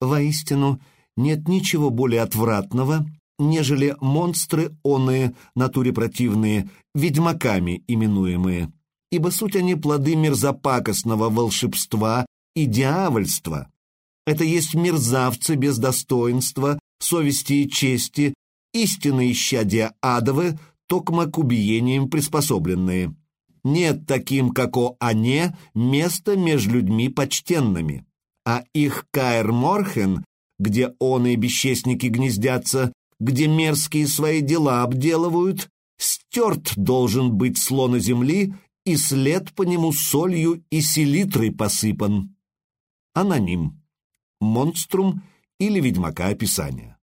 Воистину, нет ничего более отвратного, нежели монстры оные, натуре противные, ведьмаками именуемые, ибо суть они плоды мерзопакостного волшебства и дьявольства. Это есть мерзавцы без достоинства, совести и чести, истинные исчадия адовы, токмо к убиениям приспособленные. Нет таким, како они, места между людьми почтенными. А их Каэр Морхен, где он и бесчестники гнездятся, где мерзкие свои дела обделывают, стерт должен быть слона земли, и след по нему солью и селитрой посыпан. Аноним. Монструм или ведьмака описания.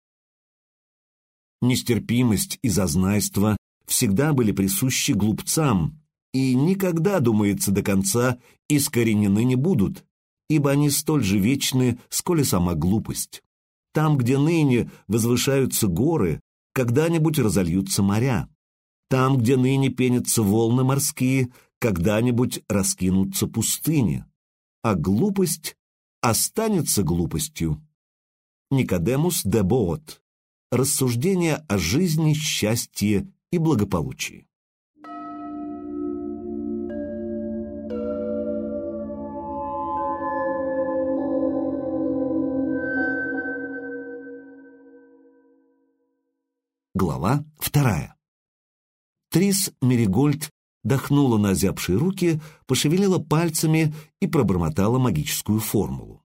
Нестерпимость и зазнайство всегда были присущи глупцам и никогда, думается, до конца искоренены не будут, ибо они столь же вечны, сколь и сама глупость. Там, где ныне возвышаются горы, когда-нибудь разольются моря. Там, где ныне пенятся волны морские, когда-нибудь раскинутся пустыни. А глупость останется глупостью. Никодемус де Боот. Рассуждение о жизни, счастье и благополучии. Глава вторая. Трис Меригольд дохнула на озябшие руки, пошевелила пальцами и пробормотала магическую формулу.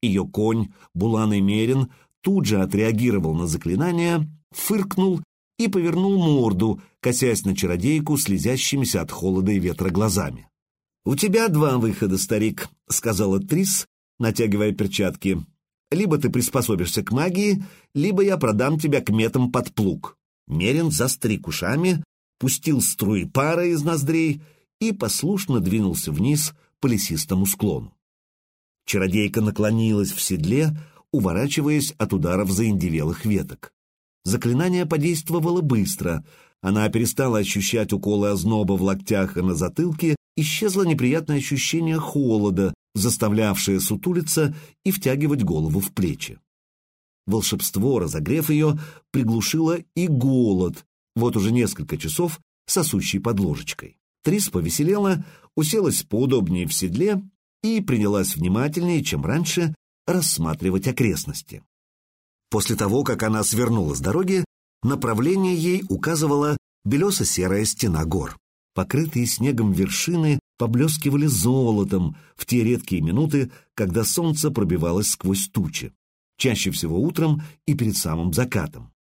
Ее конь, Булан Мерин, тут же отреагировал на заклинание, фыркнул и повернул морду, косясь на чародейку слезящимися от холода и ветра глазами. «У тебя два выхода, старик», — сказала Трис, натягивая перчатки. «Либо ты приспособишься к магии, либо я продам тебя к метам под плуг». Мерин застриг ушами, пустил струи пара из ноздрей и послушно двинулся вниз по лесистому склону. Чародейка наклонилась в седле, уворачиваясь от ударов заиндевелых веток. Заклинание подействовало быстро. Она перестала ощущать уколы озноба в локтях и на затылке, исчезло неприятное ощущение холода, заставлявшее сутулиться и втягивать голову в плечи. Волшебство, разогрев ее, приглушило и голод, вот уже несколько часов сосущий под ложечкой. Трис повеселела, уселась поудобнее в седле и принялась внимательнее, чем раньше, рассматривать окрестности. После того, как она свернула с дороги, направление ей указывала белесо-серая стена гор. Покрытые снегом вершины поблескивали золотом в те редкие минуты, когда солнце пробивалось сквозь тучи, чаще всего утром и перед самым закатом.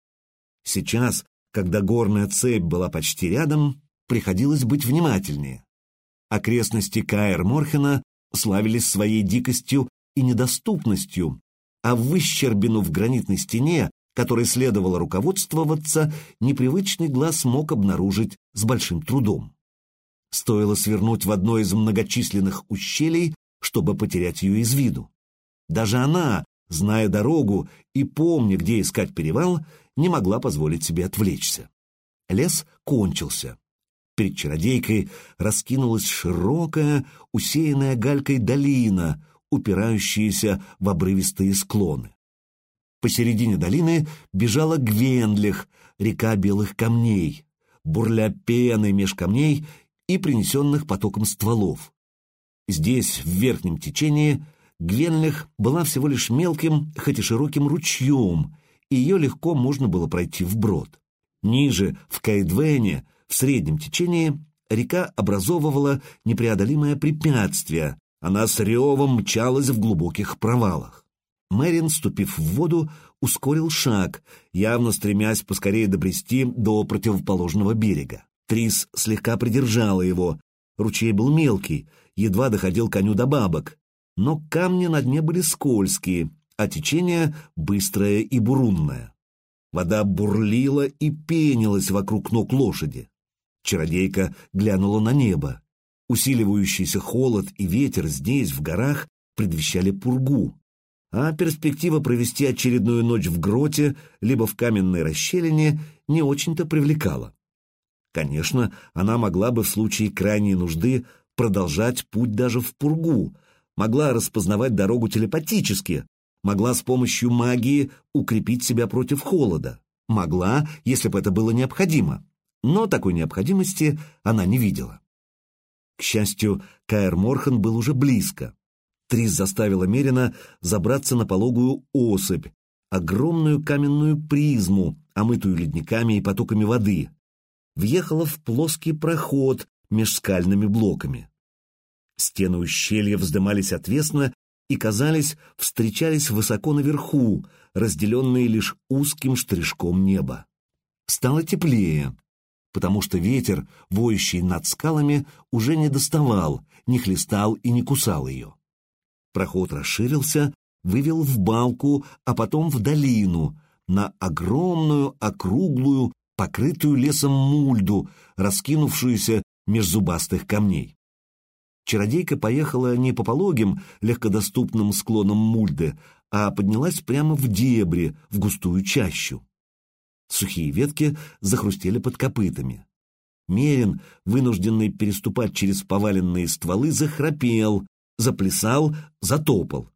Сейчас, когда горная цепь была почти рядом, приходилось быть внимательнее. Окрестности Каэр Морхена славились своей дикостью и недоступностью, а выщербину в гранитной стене, которой следовало руководствоваться, непривычный глаз мог обнаружить с большим трудом. Стоило свернуть в одно из многочисленных ущелий, чтобы потерять ее из виду. Даже она, зная дорогу и помня, где искать перевал, не могла позволить себе отвлечься. Лес кончился. Перед чародейкой раскинулась широкая, усеянная галькой долина, упирающиеся в обрывистые склоны. Посередине долины бежала Гвендлих, река белых камней, бурля пены меж камней и принесенных потоком стволов. Здесь, в верхнем течении, Гвенлих была всего лишь мелким, хоть и широким ручьем, и ее легко можно было пройти вброд. Ниже, в Кайдвене, в среднем течении, река образовывала непреодолимое препятствие, она с ревом мчалась в глубоких провалах. Мэрин, ступив в воду, ускорил шаг, явно стремясь поскорее добрести до противоположного берега. Трис слегка придержала его. Ручей был мелкий, едва доходил коню до бабок. Но камни на дне были скользкие, а течение быстрое и бурунное. Вода бурлила и пенилась вокруг ног лошади. Чародейка глянула на небо. Усиливающийся холод и ветер здесь, в горах, предвещали пургу, а перспектива провести очередную ночь в гроте либо в каменной расщелине не очень-то привлекала. Конечно, она могла бы в случае крайней нужды продолжать путь даже в пургу, могла распознавать дорогу телепатически, Могла с помощью магии укрепить себя против холода. Могла, если бы это было необходимо. Но такой необходимости она не видела. К счастью, Каэр Морхан был уже близко. Трис заставила Мерина забраться на пологую особь, огромную каменную призму, омытую ледниками и потоками воды. Въехала в плоский проход меж скальными блоками. Стены ущелья вздымались отвесно и, казались, встречались высоко наверху, разделенные лишь узким штришком неба. Стало теплее, потому что ветер, воющий над скалами, уже не доставал, не хлестал и не кусал ее. Проход расширился, вывел в балку, а потом в долину, на огромную, округлую, покрытую лесом мульду, раскинувшуюся меж зубастых камней. Чародейка поехала не по пологим, легкодоступным склонам мульды, а поднялась прямо в дебри, в густую чащу. Сухие ветки захрустели под копытами. Мерин, вынужденный переступать через поваленные стволы, захрапел, заплясал, затопал.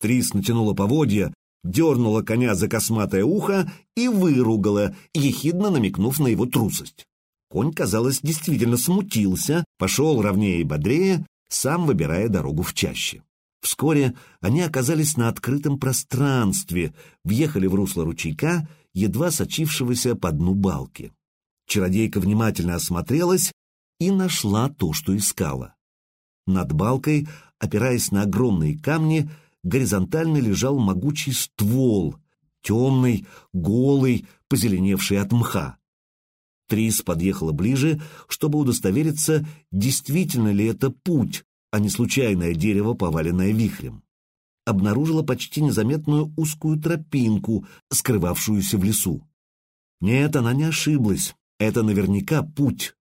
Трис натянула поводья, дернула коня за косматое ухо и выругала, ехидно намекнув на его трусость. Конь, казалось, действительно смутился, пошел ровнее и бодрее, сам выбирая дорогу в чаще. Вскоре они оказались на открытом пространстве, въехали в русло ручейка, едва сочившегося по дну балки. Чародейка внимательно осмотрелась и нашла то, что искала. Над балкой, опираясь на огромные камни, горизонтально лежал могучий ствол, темный, голый, позеленевший от мха. Трис подъехала ближе, чтобы удостовериться, действительно ли это путь, а не случайное дерево, поваленное вихрем. Обнаружила почти незаметную узкую тропинку, скрывавшуюся в лесу. Нет, она не ошиблась. Это наверняка путь.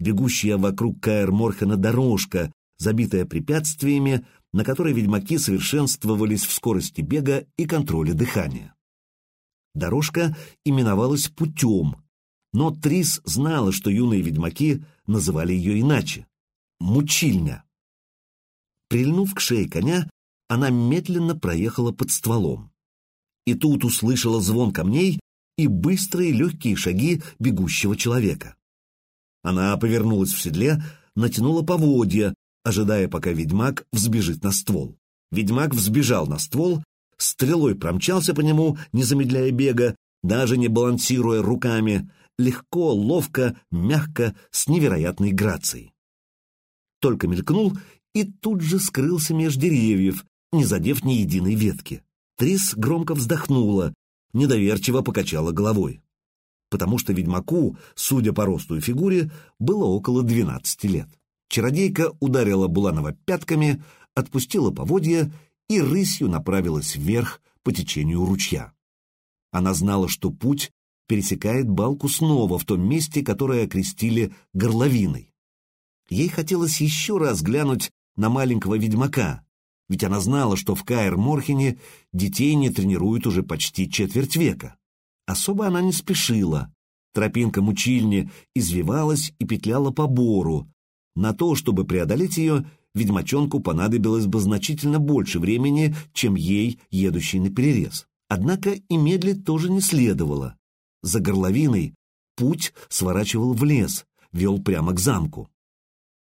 Бегущая вокруг Каэр Морхена дорожка, забитая препятствиями, на которой ведьмаки совершенствовались в скорости бега и контроле дыхания. Дорожка именовалась путем, но Трис знала, что юные ведьмаки называли ее иначе — мучильня. Прильнув к шее коня, она медленно проехала под стволом. И тут услышала звон камней и быстрые легкие шаги бегущего человека. Она повернулась в седле, натянула поводья, ожидая, пока ведьмак взбежит на ствол. Ведьмак взбежал на ствол, стрелой промчался по нему, не замедляя бега, даже не балансируя руками, легко, ловко, мягко, с невероятной грацией. Только мелькнул и тут же скрылся меж деревьев, не задев ни единой ветки. Трис громко вздохнула, недоверчиво покачала головой. Потому что ведьмаку, судя по росту и фигуре, было около двенадцати лет. Чародейка ударила Буланова пятками, отпустила поводья и рысью направилась вверх по течению ручья. Она знала, что путь пересекает балку снова в том месте, которое окрестили горловиной. Ей хотелось еще раз глянуть на маленького ведьмака, ведь она знала, что в Каэр-Морхене детей не тренируют уже почти четверть века. Особо она не спешила. Тропинка мучильни извивалась и петляла по бору. На то, чтобы преодолеть ее, ведьмачонку понадобилось бы значительно больше времени, чем ей, едущей на перерез. Однако и медлить тоже не следовало. За горловиной путь сворачивал в лес, вел прямо к замку.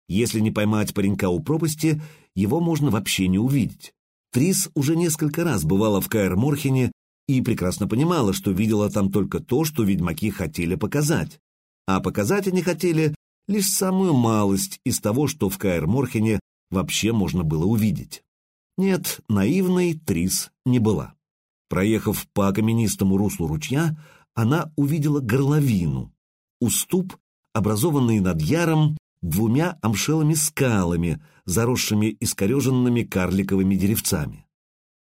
Если не поймать паренька у пропасти, его можно вообще не увидеть. Трис уже несколько раз бывала в Каэр-Морхене и прекрасно понимала, что видела там только то, что ведьмаки хотели показать. А показать они хотели лишь самую малость из того, что в Каэр-Морхене вообще можно было увидеть. Нет, наивной Трис не была. Проехав по каменистому руслу ручья, она увидела горловину, уступ, образованный над яром двумя амшелыми скалами, заросшими искореженными карликовыми деревцами.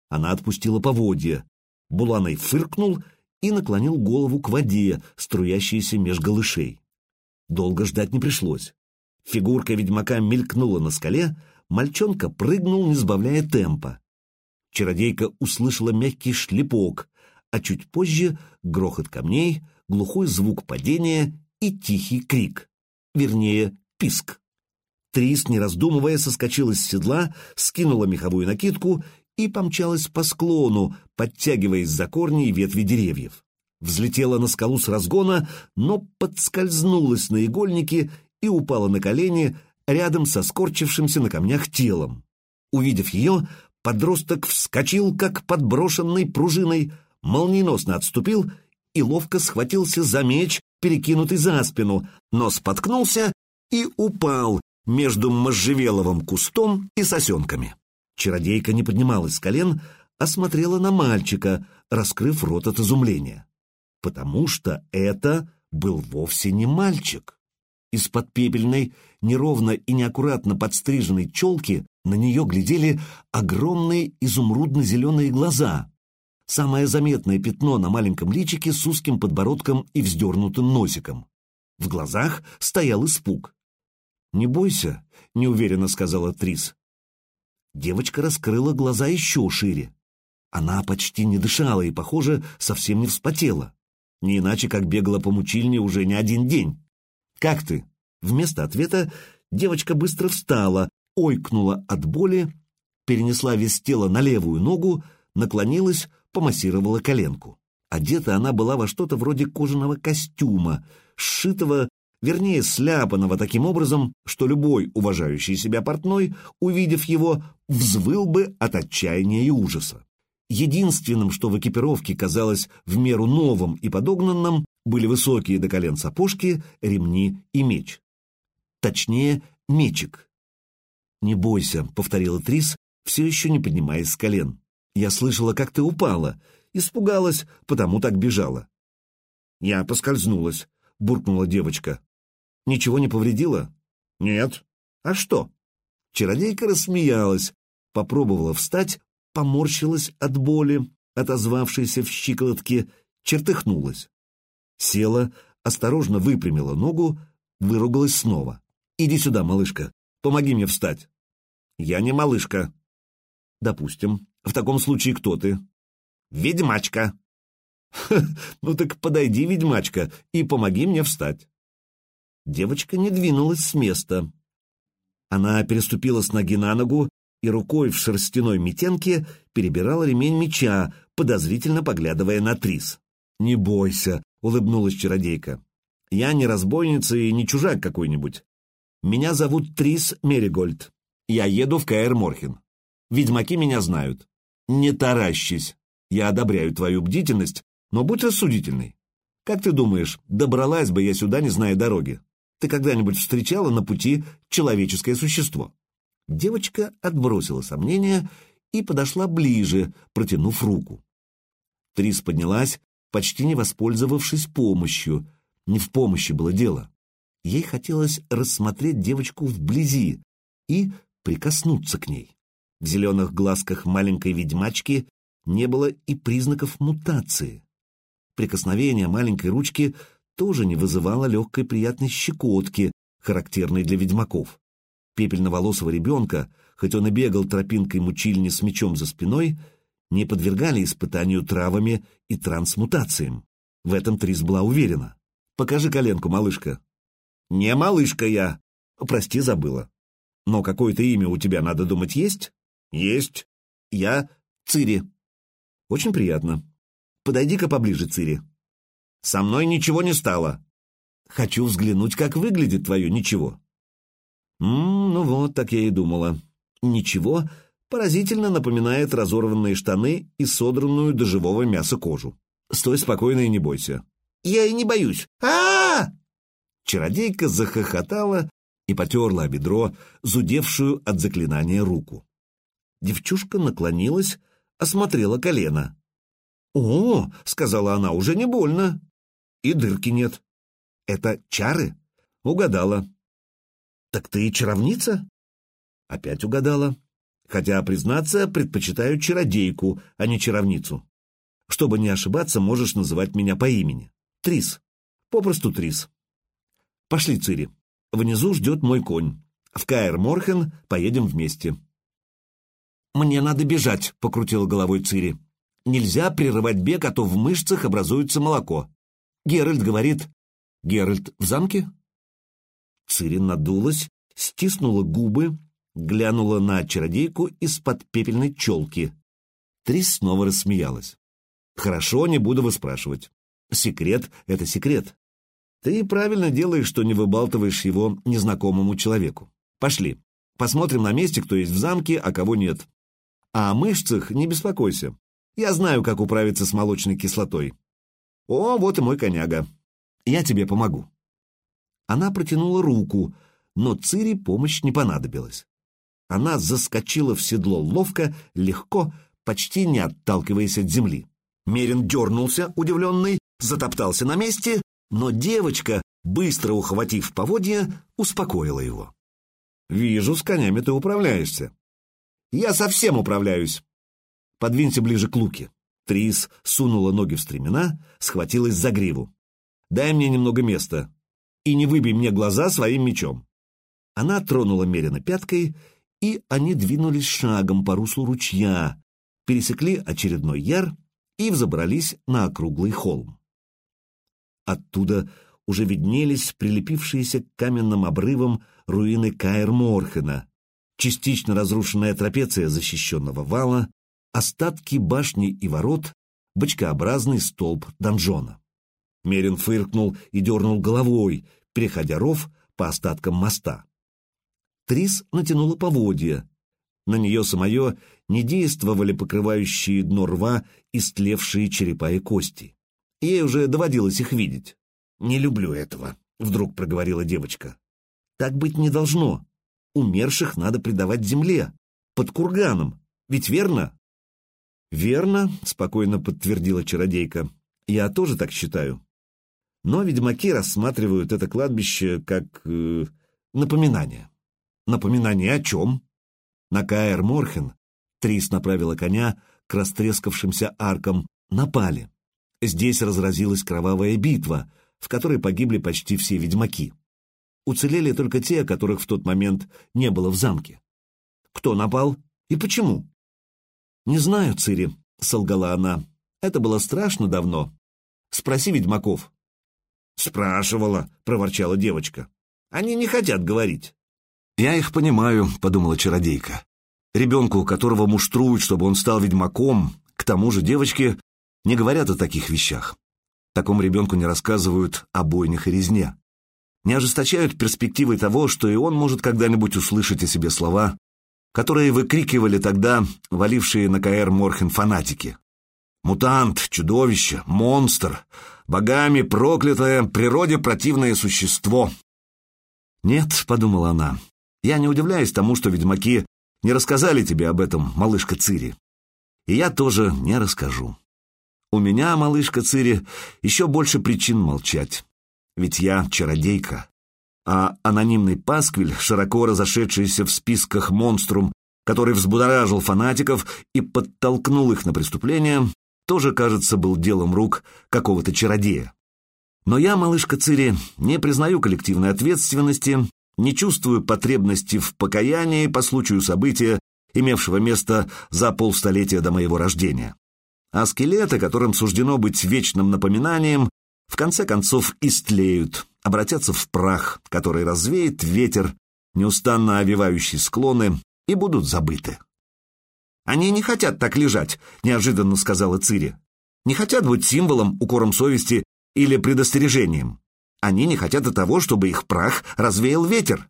Она отпустила поводья. Буланой фыркнул и наклонил голову к воде, струящейся меж голышей. Долго ждать не пришлось. Фигурка ведьмака мелькнула на скале, мальчонка прыгнул, не сбавляя темпа. Чародейка услышала мягкий шлепок, а чуть позже грохот камней, глухой звук падения и тихий крик, вернее, писк. Трис, не раздумывая, соскочила с седла, скинула меховую накидку и помчалась по склону, подтягиваясь за корни и ветви деревьев. Взлетела на скалу с разгона, но подскользнулась на игольнике и упала на колени рядом со скорчившимся на камнях телом. Увидев ее, подросток вскочил, как подброшенный пружиной, молниеносно отступил и ловко схватился за меч, перекинутый за спину, но споткнулся и упал между можжевеловым кустом и сосенками. Чародейка не поднималась с колен, а смотрела на мальчика, раскрыв рот от изумления. Потому что это был вовсе не мальчик. Из-под пепельной, неровно и неаккуратно подстриженной челки на нее глядели огромные изумрудно-зеленые глаза, самое заметное пятно на маленьком личике с узким подбородком и вздернутым носиком. В глазах стоял испуг. «Не бойся», — неуверенно сказала Трис. Девочка раскрыла глаза еще шире. Она почти не дышала и, похоже, совсем не вспотела. Не иначе, как бегала по мучильне уже не один день. «Как ты?» Вместо ответа девочка быстро встала, ойкнула от боли, перенесла вес тела на левую ногу, наклонилась, помассировала коленку. Одета она была во что-то вроде кожаного костюма, сшитого, вернее, сляпанного таким образом, что любой уважающий себя портной, увидев его, взвыл бы от отчаяния и ужаса. Единственным, что в экипировке казалось в меру новым и подогнанным, были высокие до колен сапожки, ремни и меч. Точнее, мечик. «Не бойся», — повторила Трис, все еще не поднимаясь с колен. Я слышала, как ты упала. Испугалась, потому так бежала. Я поскользнулась, буркнула девочка. Ничего не повредила? Нет. А что? Чародейка рассмеялась, попробовала встать, поморщилась от боли, отозвавшейся в щиколотке, чертыхнулась. Села, осторожно выпрямила ногу, выругалась снова. «Иди сюда, малышка, помоги мне встать». «Я не малышка». «Допустим. В таком случае кто ты? Ведьмачка. ну так подойди, ведьмачка, и помоги мне встать. Девочка не двинулась с места. Она переступила с ноги на ногу и рукой в шерстяной метенке перебирала ремень меча, подозрительно поглядывая на Трис. «Не бойся», — улыбнулась чародейка. «Я не разбойница и не чужак какой-нибудь. Меня зовут Трис Меригольд. Я еду в Каэр Морхен. Ведьмаки меня знают. Не таращись. Я одобряю твою бдительность, но будь рассудительный. Как ты думаешь, добралась бы я сюда, не зная дороги? Ты когда-нибудь встречала на пути человеческое существо?» Девочка отбросила сомнения и подошла ближе, протянув руку. Трис поднялась, почти не воспользовавшись помощью. Не в помощи было дело. Ей хотелось рассмотреть девочку вблизи и прикоснуться к ней. В зеленых глазках маленькой ведьмачки не было и признаков мутации. Прикосновение маленькой ручки тоже не вызывало легкой приятной щекотки, характерной для ведьмаков. Пепельноволосого ребенка, хоть он и бегал тропинкой мучильни с мечом за спиной, не подвергали испытанию травами и трансмутациям. В этом Трис была уверена. «Покажи коленку, малышка». «Не малышка я!» «Прости, забыла. Но какое-то имя у тебя, надо думать, есть?» «Есть. Я Цири». «Очень приятно. Подойди-ка поближе, Цири». «Со мной ничего не стало». «Хочу взглянуть, как выглядит твое ничего». «М -м, ну вот, так я и думала. Ничего поразительно напоминает разорванные штаны и содранную до живого мяса кожу. Стой спокойно и не бойся». «Я и не боюсь. а, -а, -а Чародейка захохотала и потерла бедро, зудевшую от заклинания руку. Девчушка наклонилась, осмотрела колено. «О!» — сказала она, — «уже не больно. И дырки нет. Это чары?» «Угадала». «Так ты чаровница?» «Опять угадала. Хотя, признаться, предпочитаю чародейку, а не чаровницу. Чтобы не ошибаться, можешь называть меня по имени. Трис. Попросту Трис. Пошли, Цири. Внизу ждет мой конь. В Каэр Морхен поедем вместе». «Мне надо бежать», — покрутила головой Цири. «Нельзя прерывать бег, а то в мышцах образуется молоко». Геральт говорит. «Геральт в замке?» Цири надулась, стиснула губы, глянула на чародейку из-под пепельной челки. Трис снова рассмеялась. «Хорошо, не буду выспрашивать. Секрет — это секрет. Ты правильно делаешь, что не выбалтываешь его незнакомому человеку. Пошли, посмотрим на месте, кто есть в замке, а кого нет. А о мышцах не беспокойся. Я знаю, как управиться с молочной кислотой. О, вот и мой коняга. Я тебе помогу». Она протянула руку, но Цири помощь не понадобилась. Она заскочила в седло ловко, легко, почти не отталкиваясь от земли. Мерин дернулся, удивленный, затоптался на месте, но девочка, быстро ухватив поводья, успокоила его. «Вижу, с конями ты управляешься». «Я совсем управляюсь». «Подвинься ближе к луке». Трис сунула ноги в стремена, схватилась за гриву. «Дай мне немного места и не выбей мне глаза своим мечом». Она тронула Мерина пяткой, и они двинулись шагом по руслу ручья, пересекли очередной яр и взобрались на округлый холм. Оттуда уже виднелись прилепившиеся к каменным обрывам руины Каэр-Морхена, частично разрушенная трапеция защищенного вала, остатки башни и ворот, бочкообразный столб донжона. Мерин фыркнул и дернул головой, переходя ров по остаткам моста. Трис натянула поводья. На нее самое не действовали покрывающие дно рва истлевшие черепа и кости. Ей уже доводилось их видеть. «Не люблю этого», — вдруг проговорила девочка. «Так быть не должно. Умерших надо предавать земле, под курганом. Ведь верно?» «Верно», — спокойно подтвердила чародейка. «Я тоже так считаю. Но ведьмаки рассматривают это кладбище как э, напоминание». Напоминание о чем? На Каэр Морхен Трис направила коня к растрескавшимся аркам, напали. Здесь разразилась кровавая битва, в которой погибли почти все ведьмаки. Уцелели только те, которых в тот момент не было в замке. Кто напал и почему? «Не знаю, Цири», — солгала она. «Это было страшно давно. Спроси ведьмаков». «Спрашивала», — проворчала девочка. «Они не хотят говорить». «Я их понимаю», — подумала чародейка. «Ребенку, которого муштруют, чтобы он стал ведьмаком, к тому же девочки не говорят о таких вещах. Такому ребенку не рассказывают о бойнях и резне. Не ожесточают перспективой того, что и он может когда-нибудь услышать о себе слова, которые выкрикивали тогда валившие на КР Морхен фанатики. Мутант, чудовище, монстр, богами проклятое, природе противное существо. «Нет», — подумала она, я не удивляюсь тому, что ведьмаки не рассказали тебе об этом, малышка Цири. И я тоже не расскажу. У меня, малышка Цири, еще больше причин молчать. Ведь я чародейка. А анонимный пасквиль, широко разошедшийся в списках монструм, который взбудоражил фанатиков и подтолкнул их на преступление, тоже, кажется, был делом рук какого-то чародея. Но я, малышка Цири, не признаю коллективной ответственности не чувствую потребности в покаянии по случаю события, имевшего место за полстолетия до моего рождения. А скелеты, которым суждено быть вечным напоминанием, в конце концов истлеют, обратятся в прах, который развеет ветер, неустанно овивающий склоны, и будут забыты. «Они не хотят так лежать», — неожиданно сказала Цири. «Не хотят быть символом, укором совести или предостережением. Они не хотят и того, чтобы их прах развеял ветер.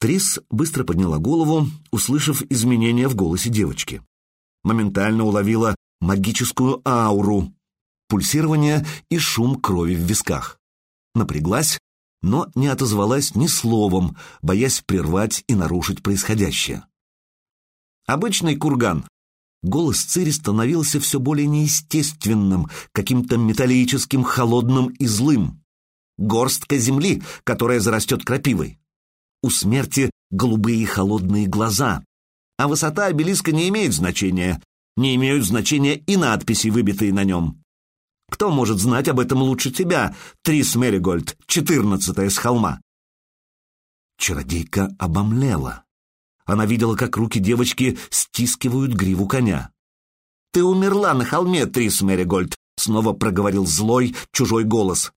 Трис быстро подняла голову, услышав изменения в голосе девочки. Моментально уловила магическую ауру, пульсирование и шум крови в висках. Напряглась, но не отозвалась ни словом, боясь прервать и нарушить происходящее. Обычный курган. Голос Цири становился все более неестественным, каким-то металлическим, холодным и злым горстка земли, которая зарастет крапивой. У смерти голубые холодные глаза. А высота обелиска не имеет значения. Не имеют значения и надписи, выбитые на нем. Кто может знать об этом лучше тебя, Трис Меригольд, четырнадцатая с холма? Чародейка обомлела. Она видела, как руки девочки стискивают гриву коня. «Ты умерла на холме, Трис Меригольд», — снова проговорил злой, чужой голос.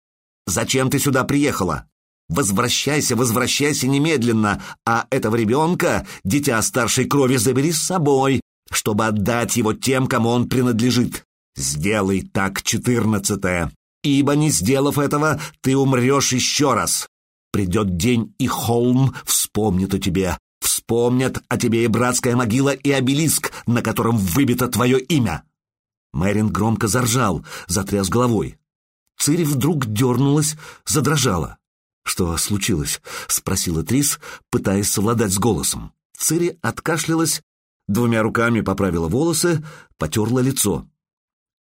Зачем ты сюда приехала? Возвращайся, возвращайся немедленно, а этого ребенка, дитя старшей крови, забери с собой, чтобы отдать его тем, кому он принадлежит. Сделай так, четырнадцатое, ибо не сделав этого, ты умрешь еще раз. Придет день, и холм вспомнит о тебе, вспомнят о тебе и братская могила, и обелиск, на котором выбито твое имя. Мэрин громко заржал, затряс головой. Цири вдруг дернулась, задрожала. «Что случилось?» — спросила Трис, пытаясь совладать с голосом. Цири откашлялась, двумя руками поправила волосы, потерла лицо.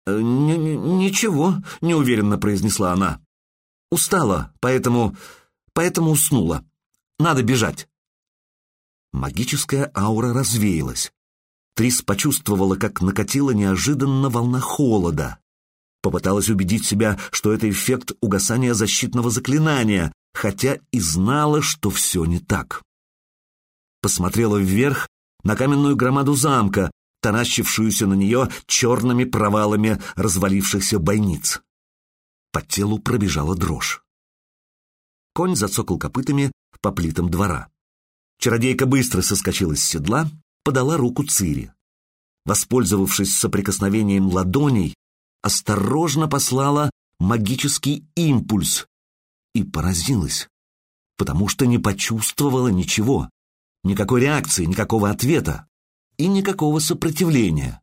«Э, «Ничего», — неуверенно произнесла она. «Устала, поэтому... поэтому уснула. Надо бежать». Магическая аура развеялась. Трис почувствовала, как накатила неожиданно волна холода. Попыталась убедить себя, что это эффект угасания защитного заклинания, хотя и знала, что все не так. Посмотрела вверх на каменную громаду замка, таращившуюся на нее черными провалами развалившихся бойниц. По телу пробежала дрожь. Конь зацокал копытами по плитам двора. Чародейка быстро соскочила с седла, подала руку Цири. Воспользовавшись соприкосновением ладоней, осторожно послала магический импульс и поразилась, потому что не почувствовала ничего, никакой реакции, никакого ответа и никакого сопротивления.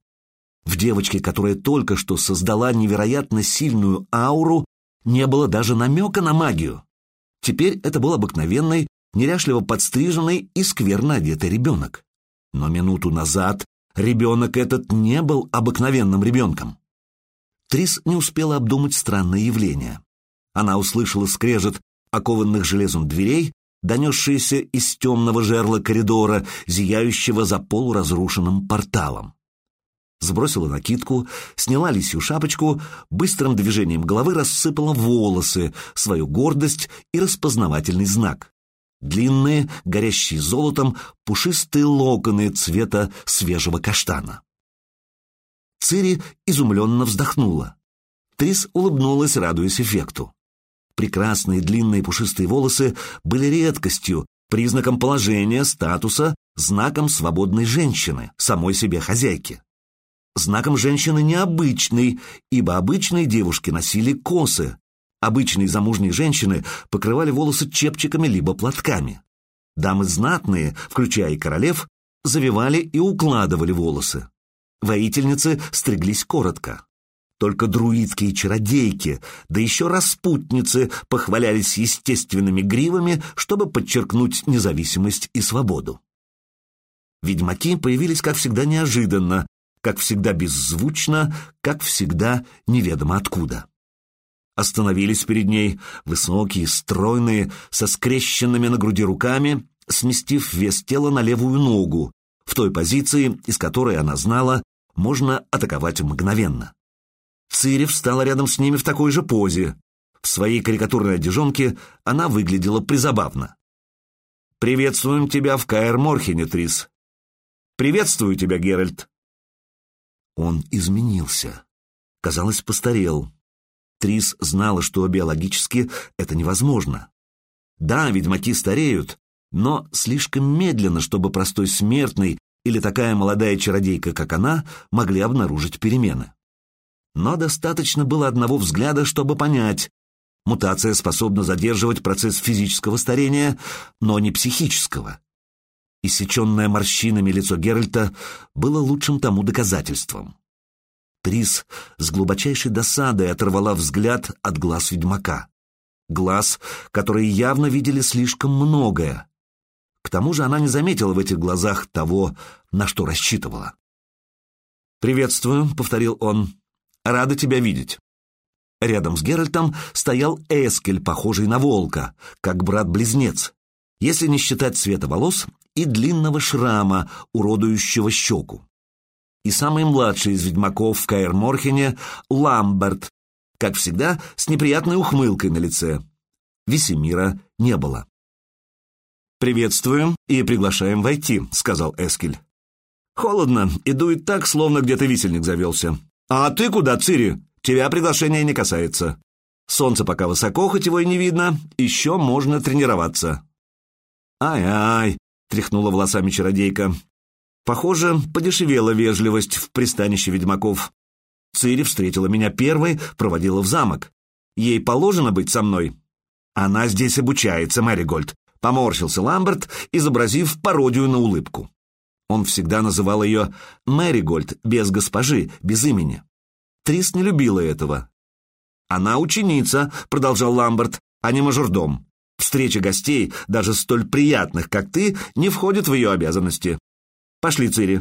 В девочке, которая только что создала невероятно сильную ауру, не было даже намека на магию. Теперь это был обыкновенный, неряшливо подстриженный и скверно одетый ребенок. Но минуту назад ребенок этот не был обыкновенным ребенком. Трис не успела обдумать странное явление. Она услышала скрежет окованных железом дверей, донесшиеся из темного жерла коридора, зияющего за полуразрушенным порталом. Сбросила накидку, сняла лисью шапочку, быстрым движением головы рассыпала волосы, свою гордость и распознавательный знак. Длинные, горящие золотом, пушистые локоны цвета свежего каштана. Цири изумленно вздохнула. Трис улыбнулась, радуясь эффекту. Прекрасные длинные пушистые волосы были редкостью, признаком положения, статуса, знаком свободной женщины, самой себе хозяйки. Знаком женщины необычной, ибо обычные девушки носили косы. Обычные замужние женщины покрывали волосы чепчиками либо платками. Дамы знатные, включая и королев, завивали и укладывали волосы. Воительницы стриглись коротко. Только друидские чародейки, да еще распутницы похвалялись естественными гривами, чтобы подчеркнуть независимость и свободу. Ведьмаки появились, как всегда, неожиданно, как всегда беззвучно, как всегда неведомо откуда. Остановились перед ней, высокие, стройные, со скрещенными на груди руками, сместив вес тела на левую ногу, в той позиции, из которой она знала, можно атаковать мгновенно. Цири встала рядом с ними в такой же позе. В своей карикатурной одежонке она выглядела призабавно. «Приветствуем тебя в Каэр Морхене, Трис!» «Приветствую тебя, Геральт!» Он изменился. Казалось, постарел. Трис знала, что биологически это невозможно. Да, ведьмаки стареют, но слишком медленно, чтобы простой смертный или такая молодая чародейка, как она, могли обнаружить перемены. Но достаточно было одного взгляда, чтобы понять, мутация способна задерживать процесс физического старения, но не психического. Иссеченное морщинами лицо Геральта было лучшим тому доказательством. Трис с глубочайшей досадой оторвала взгляд от глаз ведьмака. Глаз, которые явно видели слишком многое, к тому же она не заметила в этих глазах того, на что рассчитывала. «Приветствую», — повторил он. «Рада тебя видеть». Рядом с Геральтом стоял Эскель, похожий на волка, как брат-близнец, если не считать цвета волос и длинного шрама, уродующего щеку. И самый младший из ведьмаков в Каэр-Морхене — Ламберт, как всегда, с неприятной ухмылкой на лице. Весемира не было. «Приветствуем и приглашаем войти», — сказал Эскель. «Холодно и дует так, словно где-то висельник завелся. А ты куда, Цири? Тебя приглашение не касается. Солнце пока высоко, хоть его и не видно, еще можно тренироваться». «Ай-ай», — тряхнула волосами чародейка. Похоже, подешевела вежливость в пристанище ведьмаков. Цири встретила меня первой, проводила в замок. Ей положено быть со мной. Она здесь обучается, Мэригольд. Поморщился Ламберт, изобразив пародию на улыбку. Он всегда называл ее Мэригольд, без госпожи, без имени. Трис не любила этого. «Она ученица», — продолжал Ламберт, — «а не мажордом. Встреча гостей, даже столь приятных, как ты, не входит в ее обязанности. Пошли, Цири».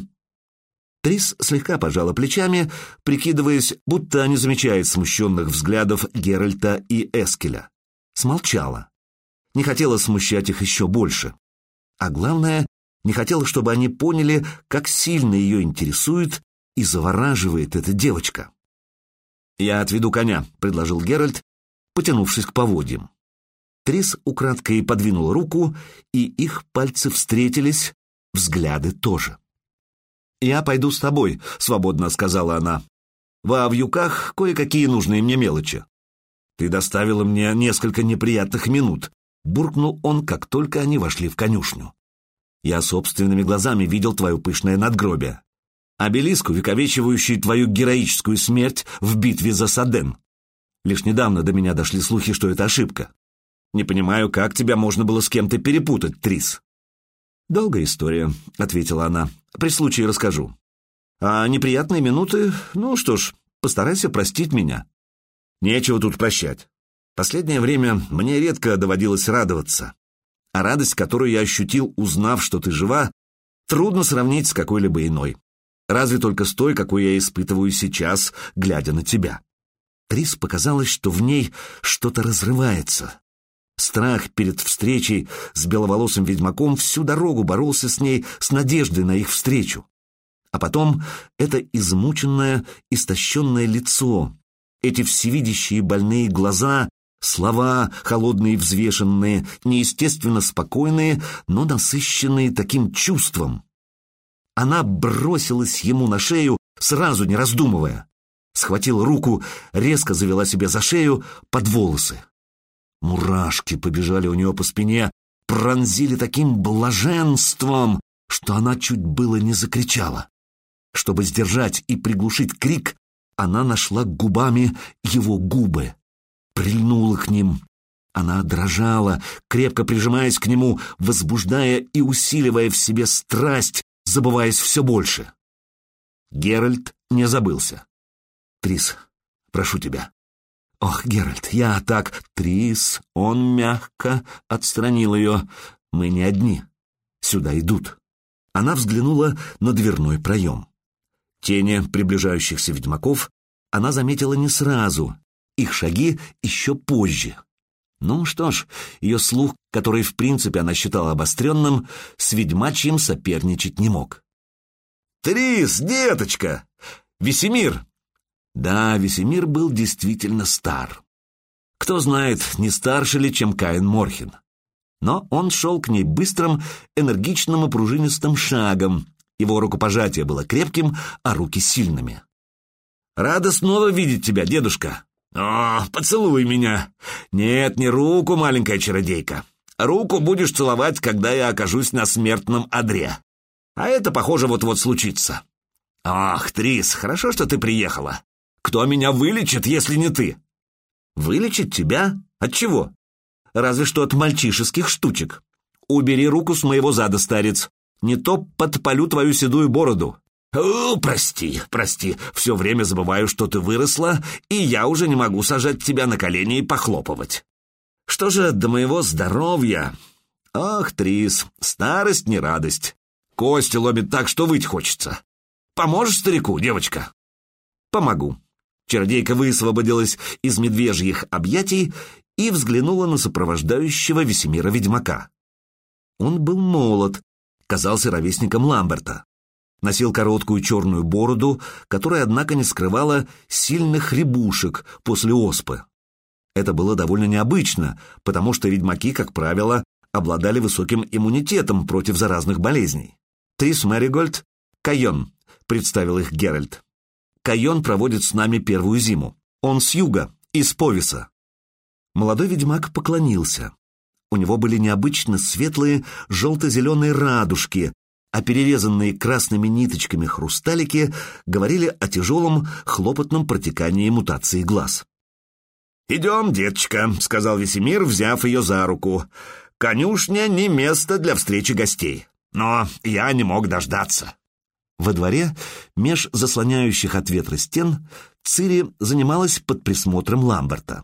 Трис слегка пожала плечами, прикидываясь, будто не замечает смущенных взглядов Геральта и Эскеля. Смолчала. Не хотела смущать их еще больше. А главное, не хотела, чтобы они поняли, как сильно ее интересует и завораживает эта девочка. «Я отведу коня», — предложил Геральт, потянувшись к поводьям. Трис украдкой подвинул руку, и их пальцы встретились, взгляды тоже. «Я пойду с тобой», — свободно сказала она. «Во вьюках кое-какие нужные мне мелочи». «Ты доставила мне несколько неприятных минут», — буркнул он, как только они вошли в конюшню. «Я собственными глазами видел твое пышное надгробие. Обелиск, увековечивающий твою героическую смерть в битве за Саден. Лишь недавно до меня дошли слухи, что это ошибка. Не понимаю, как тебя можно было с кем-то перепутать, Трис». «Долгая история», — ответила она. «При случае расскажу. А неприятные минуты, ну что ж, постарайся простить меня». «Нечего тут прощать. Последнее время мне редко доводилось радоваться. А радость, которую я ощутил, узнав, что ты жива, трудно сравнить с какой-либо иной. Разве только с той, какой я испытываю сейчас, глядя на тебя». Трис показалось, что в ней что-то разрывается, Страх перед встречей с беловолосым ведьмаком всю дорогу боролся с ней с надеждой на их встречу. А потом это измученное, истощенное лицо, эти всевидящие больные глаза, слова, холодные взвешенные, неестественно спокойные, но насыщенные таким чувством. Она бросилась ему на шею, сразу не раздумывая. Схватила руку, резко завела себе за шею под волосы. Мурашки побежали у нее по спине, пронзили таким блаженством, что она чуть было не закричала. Чтобы сдержать и приглушить крик, она нашла губами его губы, прильнула к ним. Она дрожала, крепко прижимаясь к нему, возбуждая и усиливая в себе страсть, забываясь все больше. Геральт не забылся. «Трис, прошу тебя, «Ох, Геральт, я так...» «Трис!» Он мягко отстранил ее. «Мы не одни. Сюда идут». Она взглянула на дверной проем. Тени приближающихся ведьмаков она заметила не сразу, их шаги еще позже. Ну что ж, ее слух, который в принципе она считала обостренным, с ведьмачьим соперничать не мог. «Трис, деточка! Весемир, да, Весемир был действительно стар. Кто знает, не старше ли, чем Каин Морхин. Но он шел к ней быстрым, энергичным и пружинистым шагом. Его рукопожатие было крепким, а руки сильными. «Рада снова видеть тебя, дедушка!» «О, поцелуй меня!» «Нет, не руку, маленькая чародейка. Руку будешь целовать, когда я окажусь на смертном одре. А это, похоже, вот-вот случится». «Ах, Трис, хорошо, что ты приехала. Кто меня вылечит, если не ты? Вылечить тебя? От чего? Разве что от мальчишеских штучек. Убери руку с моего зада, старец. Не то подпалю твою седую бороду. О, прости, прости, все время забываю, что ты выросла, и я уже не могу сажать тебя на колени и похлопывать. Что же до моего здоровья? Ах, Трис, старость не радость. Кости ломит так, что выть хочется. Поможешь старику, девочка? Помогу. Чародейка высвободилась из медвежьих объятий и взглянула на сопровождающего Весемира ведьмака. Он был молод, казался ровесником Ламберта. Носил короткую черную бороду, которая, однако, не скрывала сильных рябушек после оспы. Это было довольно необычно, потому что ведьмаки, как правило, обладали высоким иммунитетом против заразных болезней. «Трис Мэригольд, Кайон», — представил их Геральт. Кайон проводит с нами первую зиму. Он с юга, из Повиса». Молодой ведьмак поклонился. У него были необычно светлые желто-зеленые радужки, а перерезанные красными ниточками хрусталики говорили о тяжелом хлопотном протекании мутации глаз. «Идем, деточка», — сказал Весемир, взяв ее за руку. «Конюшня не место для встречи гостей, но я не мог дождаться». Во дворе, меж заслоняющих от ветра стен, Цири занималась под присмотром Ламберта.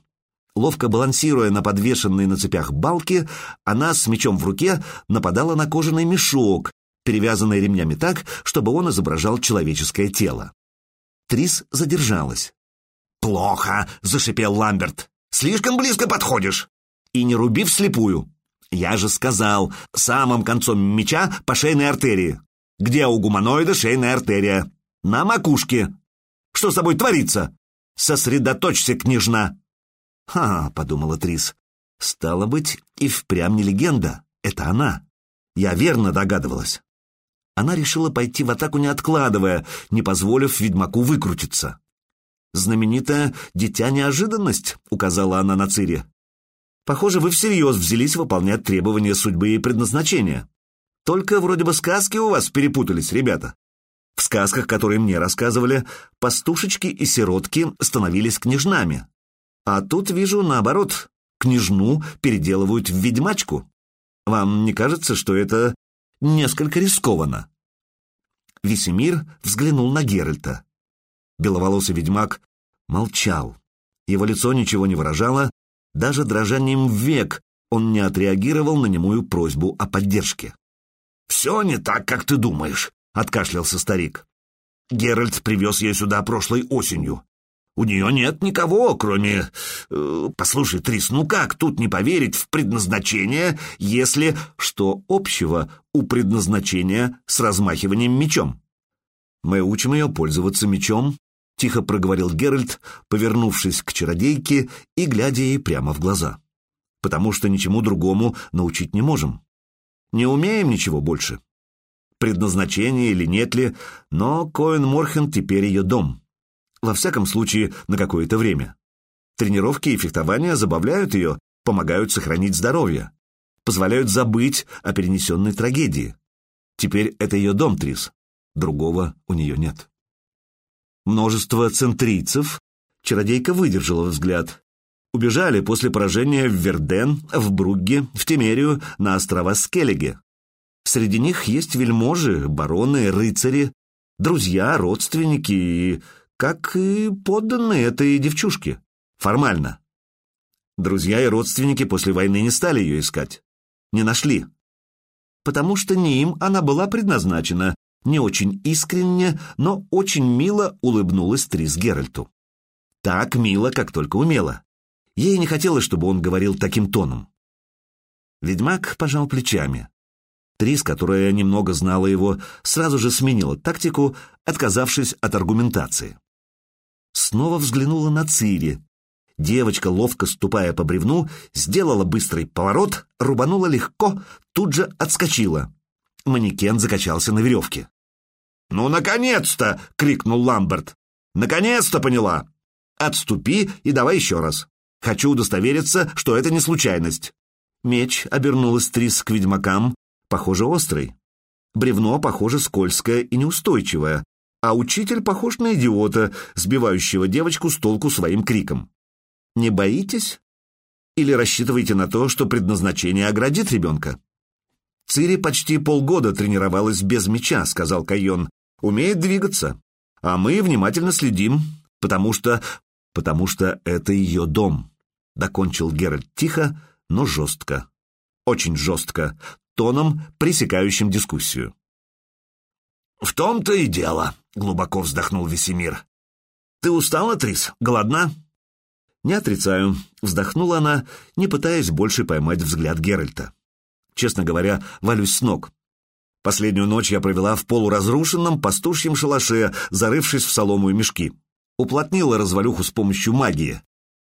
Ловко балансируя на подвешенной на цепях балке, она с мечом в руке нападала на кожаный мешок, перевязанный ремнями так, чтобы он изображал человеческое тело. Трис задержалась. «Плохо!» — зашипел Ламберт. «Слишком близко подходишь!» «И не руби вслепую!» «Я же сказал, самым концом меча по шейной артерии. Где у гуманоида шейная артерия? На макушке. Что с тобой творится? Сосредоточься, княжна!» «Ха!» — подумала Трис. «Стало быть, и впрямь не легенда. Это она. Я верно догадывалась». Она решила пойти в атаку не откладывая, не позволив ведьмаку выкрутиться. «Знаменитое «Дитя неожиданность», — указала она на Цири. «Похоже, вы всерьез взялись выполнять требования судьбы и предназначения. Только вроде бы сказки у вас перепутались, ребята. В сказках, которые мне рассказывали, пастушечки и сиротки становились княжнами. А тут вижу наоборот, княжну переделывают в ведьмачку. Вам не кажется, что это несколько рискованно?» Весемир взглянул на Геральта. Беловолосый ведьмак молчал. Его лицо ничего не выражало, даже дрожанием век он не отреагировал на немую просьбу о поддержке. «Все не так, как ты думаешь», — откашлялся старик. «Геральт привез ее сюда прошлой осенью. У нее нет никого, кроме... Э, послушай, Трис, ну как тут не поверить в предназначение, если... Что общего у предназначения с размахиванием мечом? Мы учим ее пользоваться мечом — тихо проговорил Геральт, повернувшись к чародейке и глядя ей прямо в глаза. «Потому что ничему другому научить не можем. Не умеем ничего больше. Предназначение или нет ли, но Коэн Морхен теперь ее дом. Во всяком случае, на какое-то время. Тренировки и фехтования забавляют ее, помогают сохранить здоровье, позволяют забыть о перенесенной трагедии. Теперь это ее дом, Трис. Другого у нее нет. Множество центрийцев, чародейка выдержала взгляд, убежали после поражения в Верден, в Бругге, в Темерию, на острова Скеллиге. Среди них есть вельможи, бароны, рыцари, друзья, родственники и... как и подданные этой девчушки. Формально. Друзья и родственники после войны не стали ее искать. Не нашли. Потому что не им она была предназначена, не очень искренне, но очень мило улыбнулась Трис Геральту. Так мило, как только умела. Ей не хотелось, чтобы он говорил таким тоном. Ведьмак пожал плечами. Трис, которая немного знала его, сразу же сменила тактику, отказавшись от аргументации. Снова взглянула на Цири. Девочка, ловко ступая по бревну, сделала быстрый поворот, рубанула легко, тут же отскочила. Манекен закачался на веревке. «Ну, наконец-то!» — крикнул Ламберт. «Наконец-то поняла! Отступи и давай еще раз. Хочу удостовериться, что это не случайность». Меч обернулась Трис к ведьмакам, похоже, острый. Бревно, похоже, скользкое и неустойчивое, а учитель похож на идиота, сбивающего девочку с толку своим криком. «Не боитесь? Или рассчитываете на то, что предназначение оградит ребенка?» «Цири почти полгода тренировалась без меча», — сказал Кайон. «Умеет двигаться. А мы внимательно следим, потому что... потому что это ее дом», — докончил Геральт тихо, но жестко. Очень жестко, тоном, пресекающим дискуссию. «В том-то и дело», — глубоко вздохнул Весемир. «Ты устала, Трис? Голодна?» «Не отрицаю», — вздохнула она, не пытаясь больше поймать взгляд Геральта. Честно говоря, валюсь с ног. Последнюю ночь я провела в полуразрушенном пастушьем шалаше, зарывшись в солому и мешки. Уплотнила развалюху с помощью магии.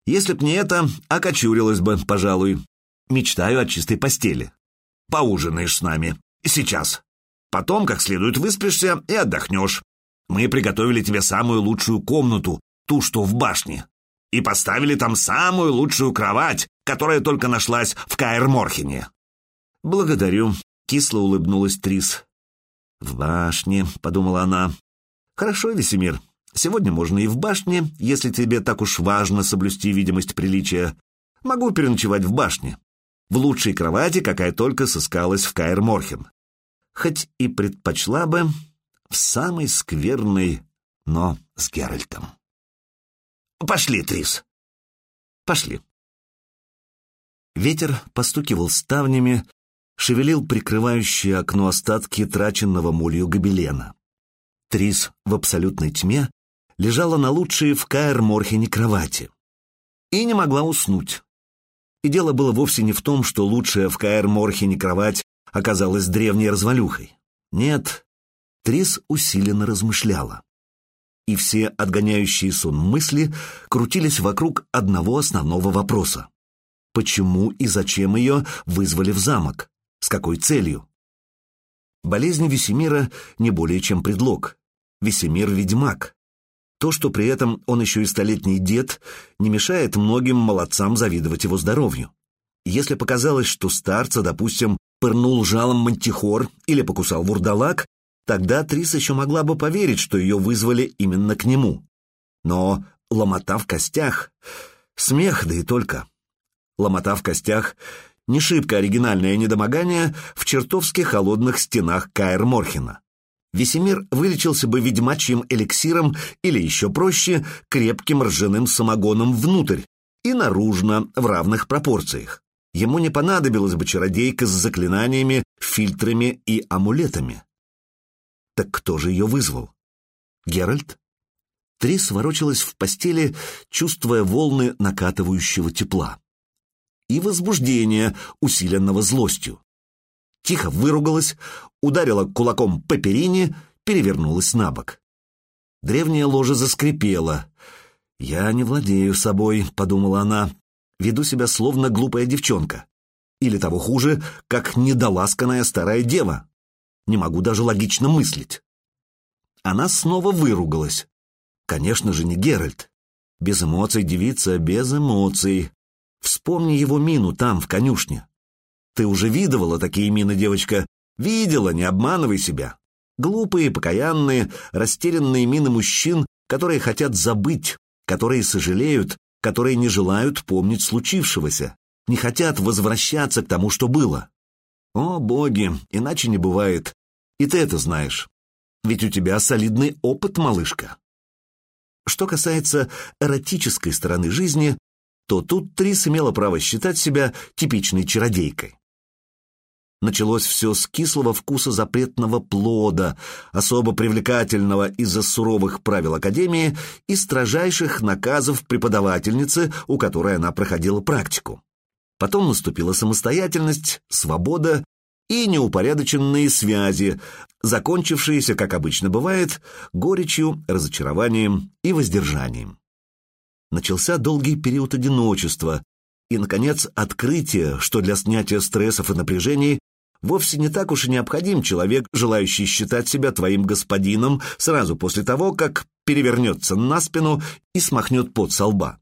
Если б не это, окочурилась бы, пожалуй. Мечтаю о чистой постели. Поужинаешь с нами. Сейчас. Потом, как следует, выспишься и отдохнешь. Мы приготовили тебе самую лучшую комнату, ту, что в башне. И поставили там самую лучшую кровать, которая только нашлась в Каэр-Морхене. «Благодарю», — кисло улыбнулась Трис. «В башне», — подумала она. «Хорошо, Весемир, сегодня можно и в башне, если тебе так уж важно соблюсти видимость приличия. Могу переночевать в башне, в лучшей кровати, какая только сыскалась в Каэр Морхен. Хоть и предпочла бы в самой скверной, но с Геральтом. «Пошли, Трис!» «Пошли!» Ветер постукивал ставнями, шевелил прикрывающие окно остатки траченного молью гобелена. Трис в абсолютной тьме лежала на лучшей в Каэр-Морхене кровати и не могла уснуть. И дело было вовсе не в том, что лучшая в Каэр-Морхене кровать оказалась древней развалюхой. Нет, Трис усиленно размышляла. И все отгоняющие сон мысли крутились вокруг одного основного вопроса. Почему и зачем ее вызвали в замок? С какой целью? Болезнь Весемира не более чем предлог. Весемир — ведьмак. То, что при этом он еще и столетний дед, не мешает многим молодцам завидовать его здоровью. Если показалось, что старца, допустим, пырнул жалом мантихор или покусал вурдалак, тогда Трис еще могла бы поверить, что ее вызвали именно к нему. Но ломота в костях — смех, да и только. Ломота в костях не шибко оригинальное недомогание в чертовски холодных стенах Каэр Морхена. Весемир вылечился бы ведьмачьим эликсиром или, еще проще, крепким ржаным самогоном внутрь и наружно в равных пропорциях. Ему не понадобилась бы чародейка с заклинаниями, фильтрами и амулетами. Так кто же ее вызвал? Геральт? Трис ворочалась в постели, чувствуя волны накатывающего тепла и возбуждения, усиленного злостью. Тихо выругалась, ударила кулаком по перине, перевернулась на бок. Древняя ложа заскрипела. «Я не владею собой», — подумала она, — «веду себя словно глупая девчонка. Или того хуже, как недоласканная старая дева. Не могу даже логично мыслить». Она снова выругалась. Конечно же, не Геральт. Без эмоций девица, без эмоций. Вспомни его мину там, в конюшне. Ты уже видывала такие мины, девочка? Видела, не обманывай себя. Глупые, покаянные, растерянные мины мужчин, которые хотят забыть, которые сожалеют, которые не желают помнить случившегося, не хотят возвращаться к тому, что было. О, боги, иначе не бывает. И ты это знаешь. Ведь у тебя солидный опыт, малышка. Что касается эротической стороны жизни, то тут Трис имела право считать себя типичной чародейкой. Началось все с кислого вкуса запретного плода, особо привлекательного из-за суровых правил Академии и строжайших наказов преподавательницы, у которой она проходила практику. Потом наступила самостоятельность, свобода и неупорядоченные связи, закончившиеся, как обычно бывает, горечью, разочарованием и воздержанием начался долгий период одиночества и, наконец, открытие, что для снятия стрессов и напряжений вовсе не так уж и необходим человек, желающий считать себя твоим господином сразу после того, как перевернется на спину и смахнет пот со лба.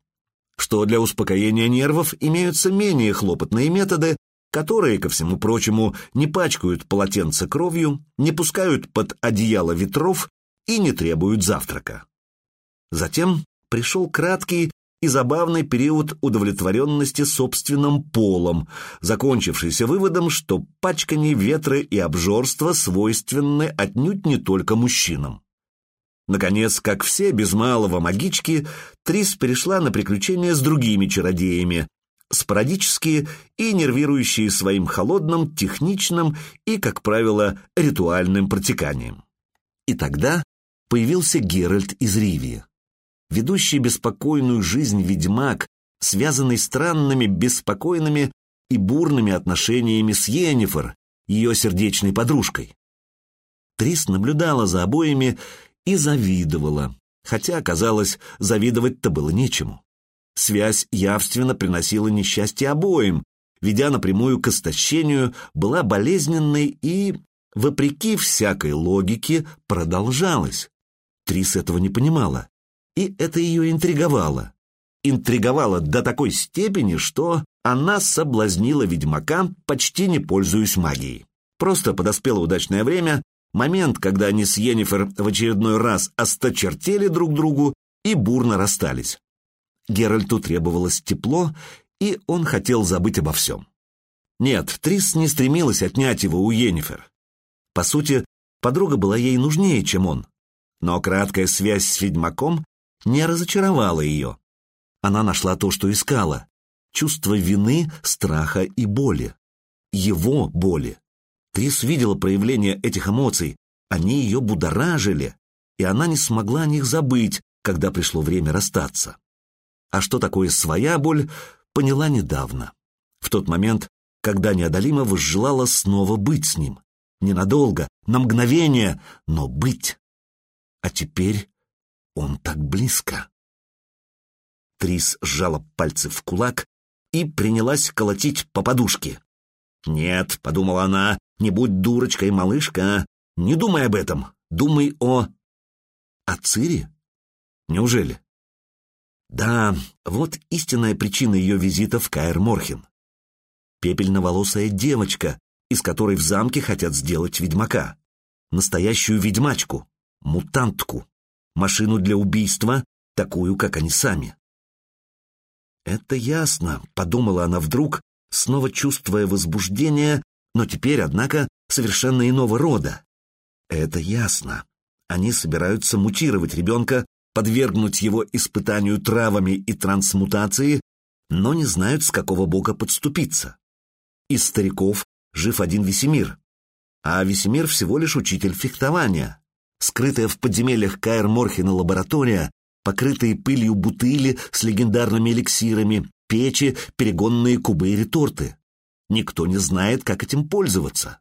Что для успокоения нервов имеются менее хлопотные методы, которые, ко всему прочему, не пачкают полотенце кровью, не пускают под одеяло ветров и не требуют завтрака. Затем пришел краткий и забавный период удовлетворенности собственным полом, закончившийся выводом, что пачканье, ветры и обжорство свойственны отнюдь не только мужчинам. Наконец, как все без малого магички, Трис перешла на приключения с другими чародеями, спорадические и нервирующие своим холодным, техничным и, как правило, ритуальным протеканием. И тогда появился Геральт из Ривии ведущий беспокойную жизнь ведьмак, связанный странными, беспокойными и бурными отношениями с Йеннифер, ее сердечной подружкой. Трис наблюдала за обоими и завидовала, хотя, казалось, завидовать-то было нечему. Связь явственно приносила несчастье обоим, ведя напрямую к истощению, была болезненной и, вопреки всякой логике, продолжалась. Трис этого не понимала и это ее интриговало. Интриговало до такой степени, что она соблазнила ведьмака, почти не пользуясь магией. Просто подоспело удачное время, Момент, когда они с Йеннифер в очередной раз осточертели друг другу и бурно расстались. Геральту требовалось тепло, и он хотел забыть обо всем. Нет, Трис не стремилась отнять его у Йеннифер. По сути, подруга была ей нужнее, чем он. Но краткая связь с ведьмаком не разочаровала ее. Она нашла то, что искала — чувство вины, страха и боли. Его боли. Трис видела проявление этих эмоций, они ее будоражили, и она не смогла о них забыть, когда пришло время расстаться. А что такое своя боль, поняла недавно. В тот момент, когда неодолимо возжелала снова быть с ним. Ненадолго, на мгновение, но быть. А теперь он так близко. Трис сжала пальцы в кулак и принялась колотить по подушке. «Нет», — подумала она, — «не будь дурочкой, малышка. Не думай об этом. Думай о...» «О Цири? Неужели?» Да, вот истинная причина ее визита в Каэр Морхен. Пепельноволосая девочка, из которой в замке хотят сделать ведьмака. Настоящую ведьмачку, мутантку, машину для убийства, такую, как они сами. «Это ясно», — подумала она вдруг, снова чувствуя возбуждение, но теперь, однако, совершенно иного рода. «Это ясно. Они собираются мутировать ребенка, подвергнуть его испытанию травами и трансмутации, но не знают, с какого бока подступиться. Из стариков жив один Весемир, а Весемир всего лишь учитель фехтования. Скрытая в подземельях Каэр Морхена лаборатория покрытые пылью бутыли с легендарными эликсирами, печи, перегонные кубы и реторты. Никто не знает, как этим пользоваться.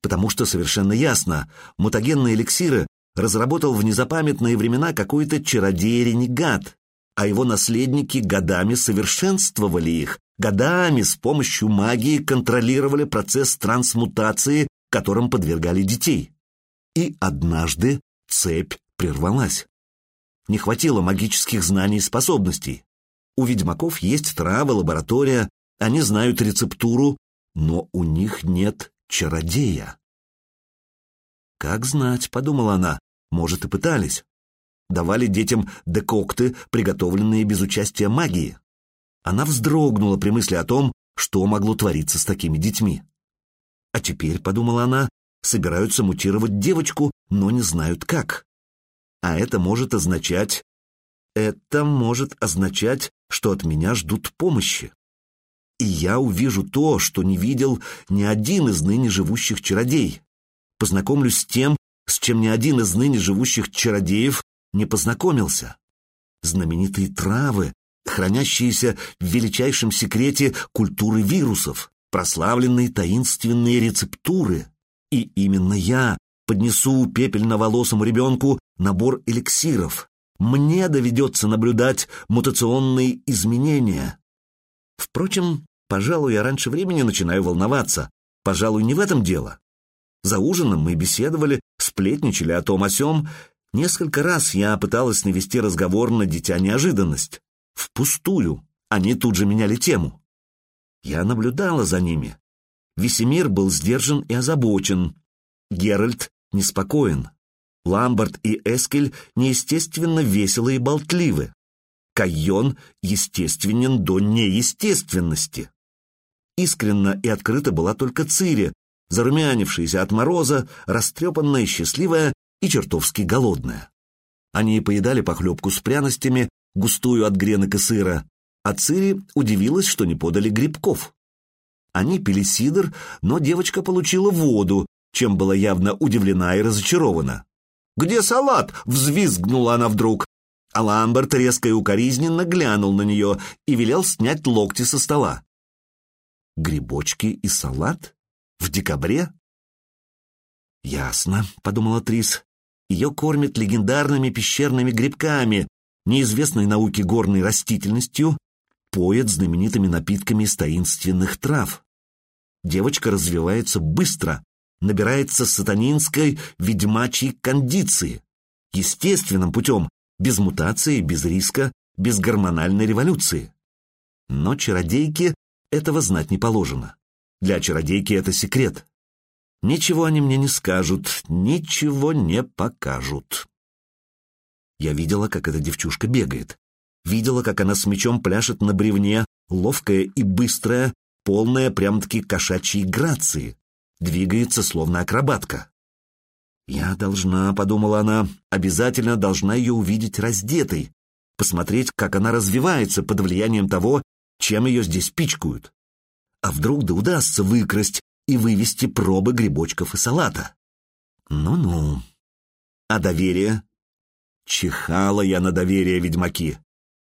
Потому что совершенно ясно, мутагенные эликсиры разработал в незапамятные времена какой-то чародей-ренегат, а его наследники годами совершенствовали их, годами с помощью магии контролировали процесс трансмутации, которым подвергали детей. И однажды цепь прервалась не хватило магических знаний и способностей. У ведьмаков есть травы, лаборатория, они знают рецептуру, но у них нет чародея. «Как знать», — подумала она, — «может, и пытались. Давали детям декокты, приготовленные без участия магии». Она вздрогнула при мысли о том, что могло твориться с такими детьми. А теперь, — подумала она, — собираются мутировать девочку, но не знают как. А это может означать... Это может означать, что от меня ждут помощи. И я увижу то, что не видел ни один из ныне живущих чародей. Познакомлюсь с тем, с чем ни один из ныне живущих чародеев не познакомился. Знаменитые травы, хранящиеся в величайшем секрете культуры вирусов, прославленные таинственные рецептуры. И именно я поднесу пепельноволосому ребенку набор эликсиров. Мне доведется наблюдать мутационные изменения. Впрочем, пожалуй, я раньше времени начинаю волноваться. Пожалуй, не в этом дело. За ужином мы беседовали, сплетничали о том о сём. Несколько раз я пыталась навести разговор на дитя неожиданность. Впустую. Они тут же меняли тему. Я наблюдала за ними. Весемир был сдержан и озабочен. Геральт неспокоен. Ламбард и Эскель неестественно веселы и болтливы. Кайон естественен до неестественности. Искренно и открыто была только Цири, зарумянившаяся от мороза, растрепанная, счастливая и чертовски голодная. Они поедали похлебку с пряностями, густую от гренок и сыра, а Цири удивилась, что не подали грибков. Они пили сидр, но девочка получила воду, чем была явно удивлена и разочарована. «Где салат?» — взвизгнула она вдруг. А Ламберт резко и укоризненно глянул на нее и велел снять локти со стола. «Грибочки и салат? В декабре?» «Ясно», — подумала Трис. «Ее кормят легендарными пещерными грибками, неизвестной науке горной растительностью, поят знаменитыми напитками из таинственных трав. Девочка развивается быстро, набирается сатанинской ведьмачьей кондиции, естественным путем, без мутации, без риска, без гормональной революции. Но чародейке этого знать не положено. Для чародейки это секрет. Ничего они мне не скажут, ничего не покажут. Я видела, как эта девчушка бегает. Видела, как она с мечом пляшет на бревне, ловкая и быстрая, полная прям-таки кошачьей грации. Двигается, словно акробатка. «Я должна», — подумала она, — «обязательно должна ее увидеть раздетой, посмотреть, как она развивается под влиянием того, чем ее здесь пичкают. А вдруг да удастся выкрасть и вывести пробы грибочков и салата? Ну-ну. А доверие? Чихала я на доверие, ведьмаки.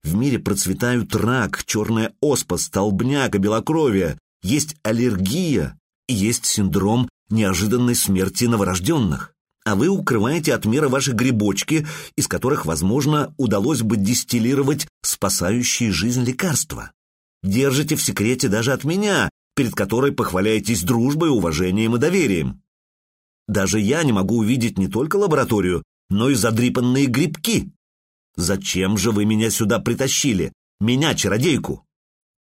В мире процветают рак, черная оспа, столбняк и белокровие. Есть аллергия и есть синдром неожиданной смерти новорожденных а вы укрываете от мира ваши грибочки, из которых, возможно, удалось бы дистиллировать спасающие жизнь лекарства. Держите в секрете даже от меня, перед которой похваляетесь дружбой, уважением и доверием. Даже я не могу увидеть не только лабораторию, но и задрипанные грибки. Зачем же вы меня сюда притащили? Меня, чародейку?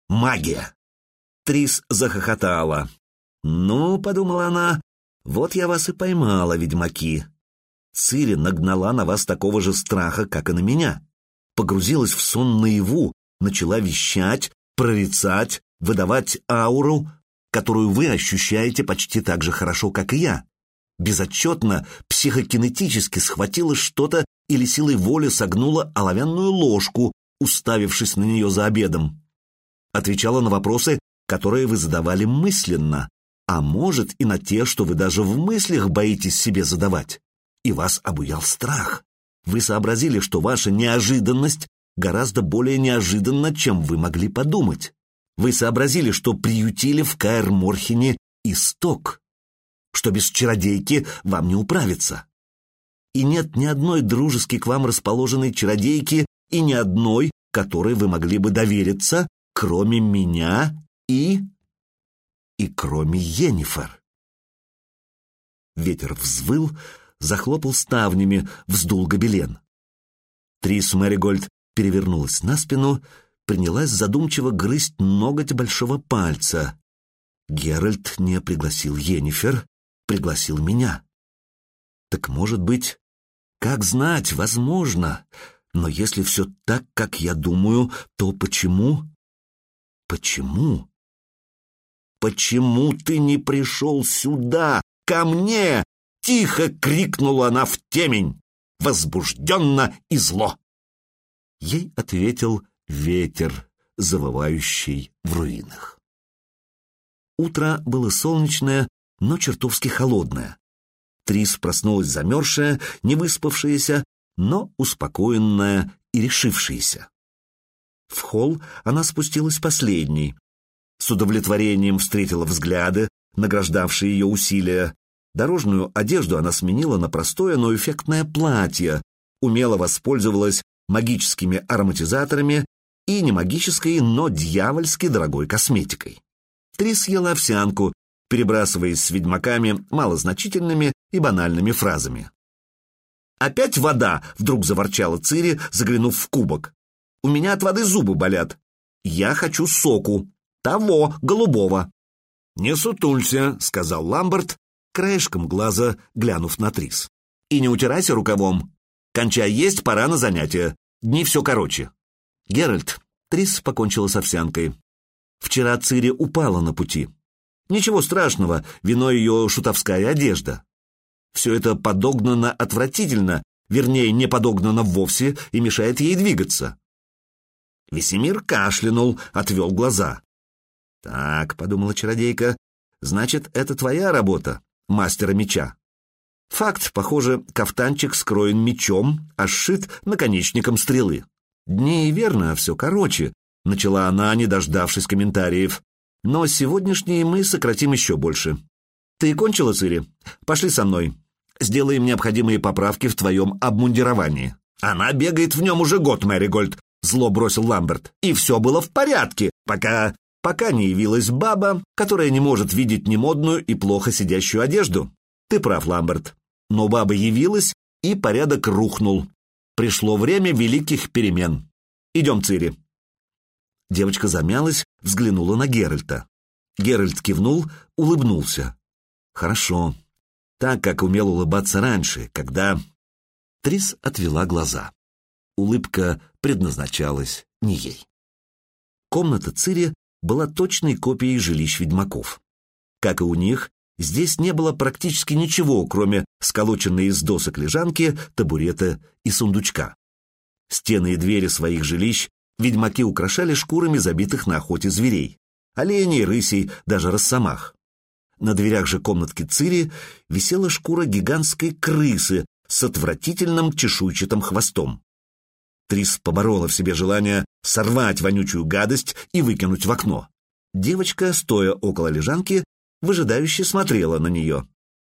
Магия!» Трис захохотала. «Ну, — подумала она, вот я вас и поймала, ведьмаки. Цири нагнала на вас такого же страха, как и на меня. Погрузилась в сон наяву, начала вещать, прорицать, выдавать ауру, которую вы ощущаете почти так же хорошо, как и я. Безотчетно, психокинетически схватила что-то или силой воли согнула оловянную ложку, уставившись на нее за обедом. Отвечала на вопросы, которые вы задавали мысленно, а может и на те, что вы даже в мыслях боитесь себе задавать. И вас обуял страх. Вы сообразили, что ваша неожиданность гораздо более неожиданна, чем вы могли подумать. Вы сообразили, что приютили в Каэр-Морхене исток, что без чародейки вам не управиться. И нет ни одной дружески к вам расположенной чародейки и ни одной, которой вы могли бы довериться, кроме меня и и кроме Йеннифер. Ветер взвыл, захлопал ставнями, вздул гобелен. Трис Мэригольд перевернулась на спину, принялась задумчиво грызть ноготь большого пальца. Геральт не пригласил Йеннифер, пригласил меня. Так может быть, как знать, возможно, но если все так, как я думаю, то почему? Почему? «Почему ты не пришел сюда, ко мне?» — тихо крикнула она в темень, возбужденно и зло. Ей ответил ветер, завывающий в руинах. Утро было солнечное, но чертовски холодное. Трис проснулась замерзшая, не выспавшаяся, но успокоенная и решившаяся. В холл она спустилась последней, с удовлетворением встретила взгляды, награждавшие ее усилия. Дорожную одежду она сменила на простое, но эффектное платье, умело воспользовалась магическими ароматизаторами и не магической, но дьявольски дорогой косметикой. Три съела овсянку, перебрасываясь с ведьмаками малозначительными и банальными фразами. «Опять вода!» — вдруг заворчала Цири, заглянув в кубок. «У меня от воды зубы болят. Я хочу соку!» Того, голубого. «Не сутулься», — сказал Ламберт, краешком глаза глянув на Трис. «И не утирайся рукавом. Кончай есть, пора на занятия. Дни все короче». «Геральт», — Трис покончила с овсянкой. «Вчера Цири упала на пути. Ничего страшного, вино ее шутовская одежда. Все это подогнано отвратительно, вернее, не подогнано вовсе и мешает ей двигаться». Весемир кашлянул, отвел глаза. «Так», — подумала чародейка, — «значит, это твоя работа, мастера меча». Факт, похоже, кафтанчик скроен мечом, а сшит наконечником стрелы. Дней верно, все короче, — начала она, не дождавшись комментариев. Но сегодняшние мы сократим еще больше. Ты кончила, Цири? Пошли со мной. Сделаем необходимые поправки в твоем обмундировании. Она бегает в нем уже год, Мэригольд, — зло бросил Ламберт. И все было в порядке, пока пока не явилась баба, которая не может видеть немодную и плохо сидящую одежду. Ты прав, Ламберт. Но баба явилась, и порядок рухнул. Пришло время великих перемен. Идем, Цири. Девочка замялась, взглянула на Геральта. Геральт кивнул, улыбнулся. Хорошо. Так, как умел улыбаться раньше, когда... Трис отвела глаза. Улыбка предназначалась не ей. Комната Цири была точной копией жилищ ведьмаков. Как и у них, здесь не было практически ничего, кроме сколоченной из досок лежанки, табурета и сундучка. Стены и двери своих жилищ ведьмаки украшали шкурами забитых на охоте зверей, оленей, рысей, даже росомах. На дверях же комнатки Цири висела шкура гигантской крысы с отвратительным чешуйчатым хвостом. Трис поборола в себе желание сорвать вонючую гадость и выкинуть в окно. Девочка, стоя около лежанки, выжидающе смотрела на нее.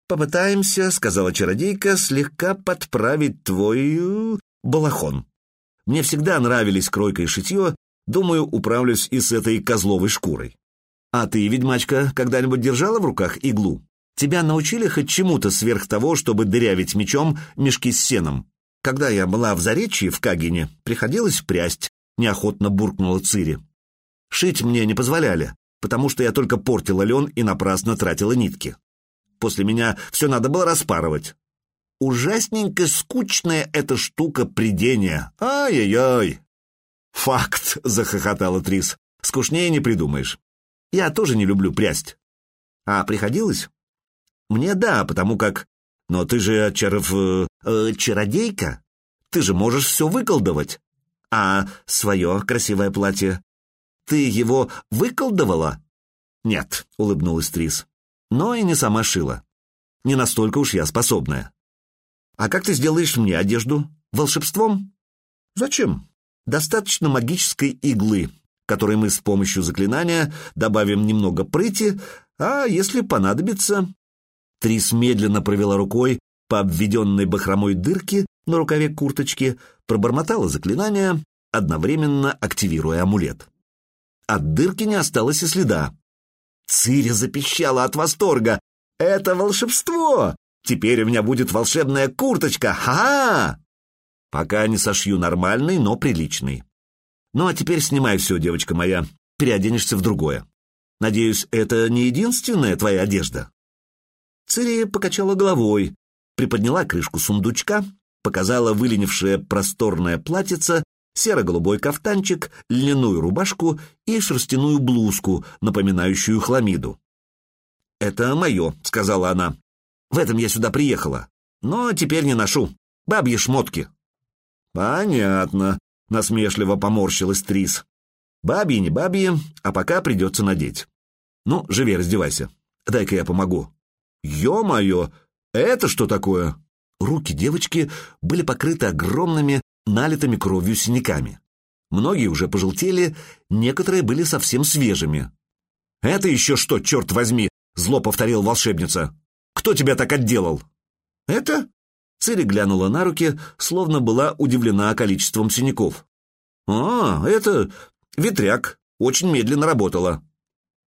«Попытаемся», — сказала чародейка, — «слегка подправить твой... Э, балахон. Мне всегда нравились кройка и шитье, думаю, управлюсь и с этой козловой шкурой. А ты, ведьмачка, когда-нибудь держала в руках иглу? Тебя научили хоть чему-то сверх того, чтобы дырявить мечом мешки с сеном? Когда я была в Заречье, в Кагине, приходилось прясть, неохотно буркнула Цири. Шить мне не позволяли, потому что я только портила лен и напрасно тратила нитки. После меня все надо было распарывать. Ужасненько скучная эта штука придения. Ай-яй-яй. Факт, захохотала Трис. Скучнее не придумаешь. Я тоже не люблю прясть. А приходилось? Мне да, потому как но ты же, Чаров, э, э, чародейка. Ты же можешь все выколдовать. А свое красивое платье? Ты его выколдовала? Нет, улыбнулась Трис. Но и не сама шила. Не настолько уж я способная. А как ты сделаешь мне одежду? Волшебством? Зачем? Достаточно магической иглы, которой мы с помощью заклинания добавим немного прыти, а если понадобится, Трис медленно провела рукой по обведенной бахромой дырке на рукаве курточки, пробормотала заклинание, одновременно активируя амулет. От дырки не осталось и следа. Цири запищала от восторга. «Это волшебство! Теперь у меня будет волшебная курточка! Ха-ха!» «Пока не сошью нормальный, но приличный. Ну а теперь снимай все, девочка моя, переоденешься в другое. Надеюсь, это не единственная твоя одежда?» Цирия покачала головой, приподняла крышку сундучка, показала выленившее просторное платьице, серо-голубой кафтанчик, льняную рубашку и шерстяную блузку, напоминающую хламиду. «Это мое», — сказала она. «В этом я сюда приехала. Но теперь не ношу. Бабьи шмотки». «Понятно», — насмешливо поморщилась Трис. «Бабьи не бабьи, а пока придется надеть. Ну, живи, раздевайся. Дай-ка я помогу». «Ё-моё! Это что такое?» Руки девочки были покрыты огромными, налитыми кровью синяками. Многие уже пожелтели, некоторые были совсем свежими. «Это еще что, черт возьми!» — зло повторил волшебница. «Кто тебя так отделал?» «Это?» Цири глянула на руки, словно была удивлена количеством синяков. «А, это ветряк. Очень медленно работала».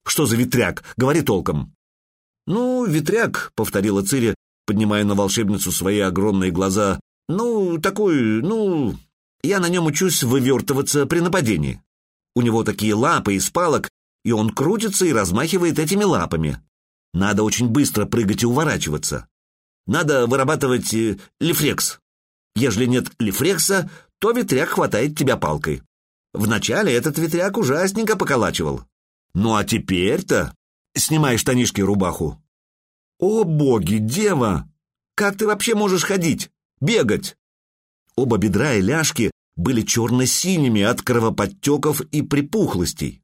«Что за ветряк? Говори толком». «Ну, ветряк», — повторила Цири, поднимая на волшебницу свои огромные глаза. «Ну, такой, ну... Я на нем учусь вывертываться при нападении. У него такие лапы из палок, и он крутится и размахивает этими лапами. Надо очень быстро прыгать и уворачиваться. Надо вырабатывать э, лифрекс. Ежели нет лифрекса, то ветряк хватает тебя палкой. Вначале этот ветряк ужасненько поколачивал. Ну а теперь-то Снимай штанишки рубаху. О, боги, дева! Как ты вообще можешь ходить? Бегать? Оба бедра и ляжки были черно-синими от кровоподтеков и припухлостей.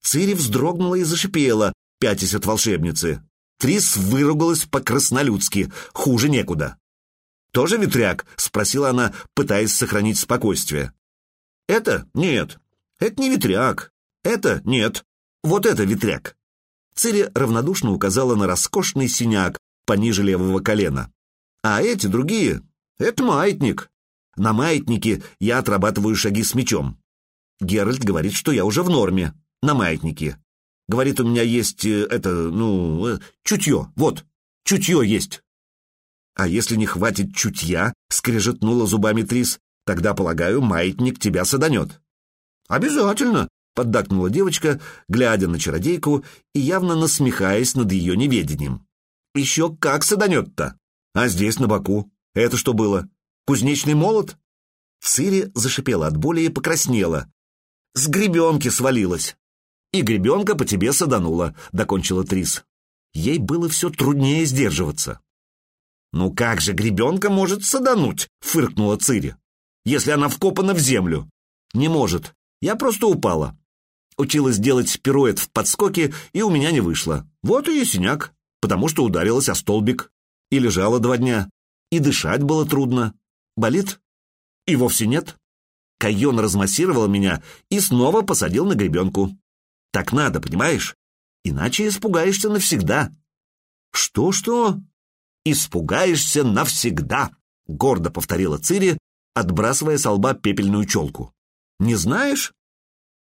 Цири вздрогнула и зашипела, от волшебницы. Трис выругалась по-краснолюдски, хуже некуда. «Тоже ветряк?» — спросила она, пытаясь сохранить спокойствие. «Это? Нет. Это не ветряк. Это? Нет. Вот это ветряк. Цири равнодушно указала на роскошный синяк пониже левого колена. «А эти другие — это маятник. На маятнике я отрабатываю шаги с мечом. Геральт говорит, что я уже в норме, на маятнике. Говорит, у меня есть э, это, ну, э, чутье, вот, чутье есть». «А если не хватит чутья?» — скрежетнула зубами Трис. «Тогда, полагаю, маятник тебя саданет». «Обязательно!» — поддакнула девочка, глядя на чародейку и явно насмехаясь над ее неведением. Еще как саданет-то! А здесь, на боку, это что было? Кузнечный молот? Цири зашипела от боли и покраснела. С гребенки свалилась. И гребенка по тебе саданула, докончила Трис. Ей было все труднее сдерживаться. «Ну как же гребенка может садануть?» — фыркнула Цири. «Если она вкопана в землю». «Не может. Я просто упала. Училась делать пируэт в подскоке, и у меня не вышло. Вот и синяк, потому что ударилась о столбик. И лежала два дня. И дышать было трудно. Болит? И вовсе нет. Кайон размассировал меня и снова посадил на гребенку. Так надо, понимаешь? Иначе испугаешься навсегда. Что-что? Испугаешься навсегда, гордо повторила Цири, отбрасывая с лба пепельную челку. Не знаешь?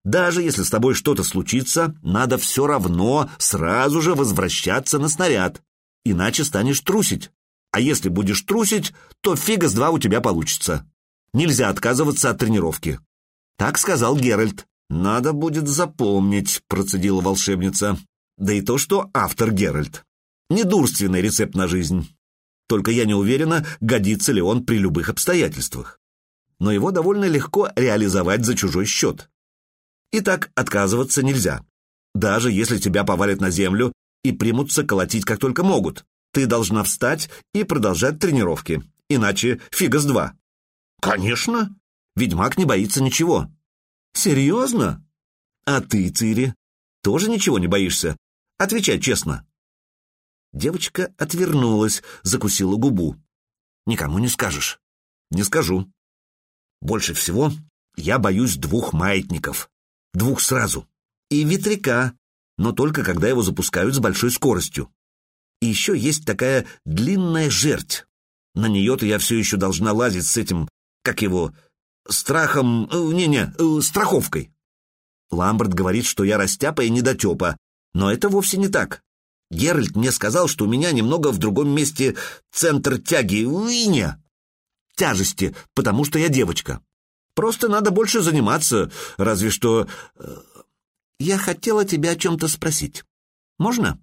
Даже если с тобой что-то случится, надо все равно сразу же возвращаться на снаряд, иначе станешь трусить. А если будешь трусить, то фига с два у тебя получится. Нельзя отказываться от тренировки. Так сказал Геральт. «Надо будет запомнить», — процедила волшебница. Да и то, что автор Геральт. Недурственный рецепт на жизнь. Только я не уверена, годится ли он при любых обстоятельствах. Но его довольно легко реализовать за чужой счет. И так отказываться нельзя. Даже если тебя повалят на землю и примутся колотить как только могут. Ты должна встать и продолжать тренировки. Иначе фига с два. Конечно. Ведьмак не боится ничего. Серьезно? А ты, Цири, тоже ничего не боишься? Отвечай честно. Девочка отвернулась, закусила губу. Никому не скажешь. Не скажу. Больше всего я боюсь двух маятников. Двух сразу. И ветряка, но только когда его запускают с большой скоростью. И еще есть такая длинная жерть. На нее-то я все еще должна лазить с этим, как его, страхом... Э, не-не, э, страховкой. Ламберт говорит, что я растяпа и недотепа, но это вовсе не так. Геральт мне сказал, что у меня немного в другом месте центр тяги, не тяжести, потому что я девочка. Просто надо больше заниматься, разве что... Э, я хотела тебя о чем-то спросить. Можно?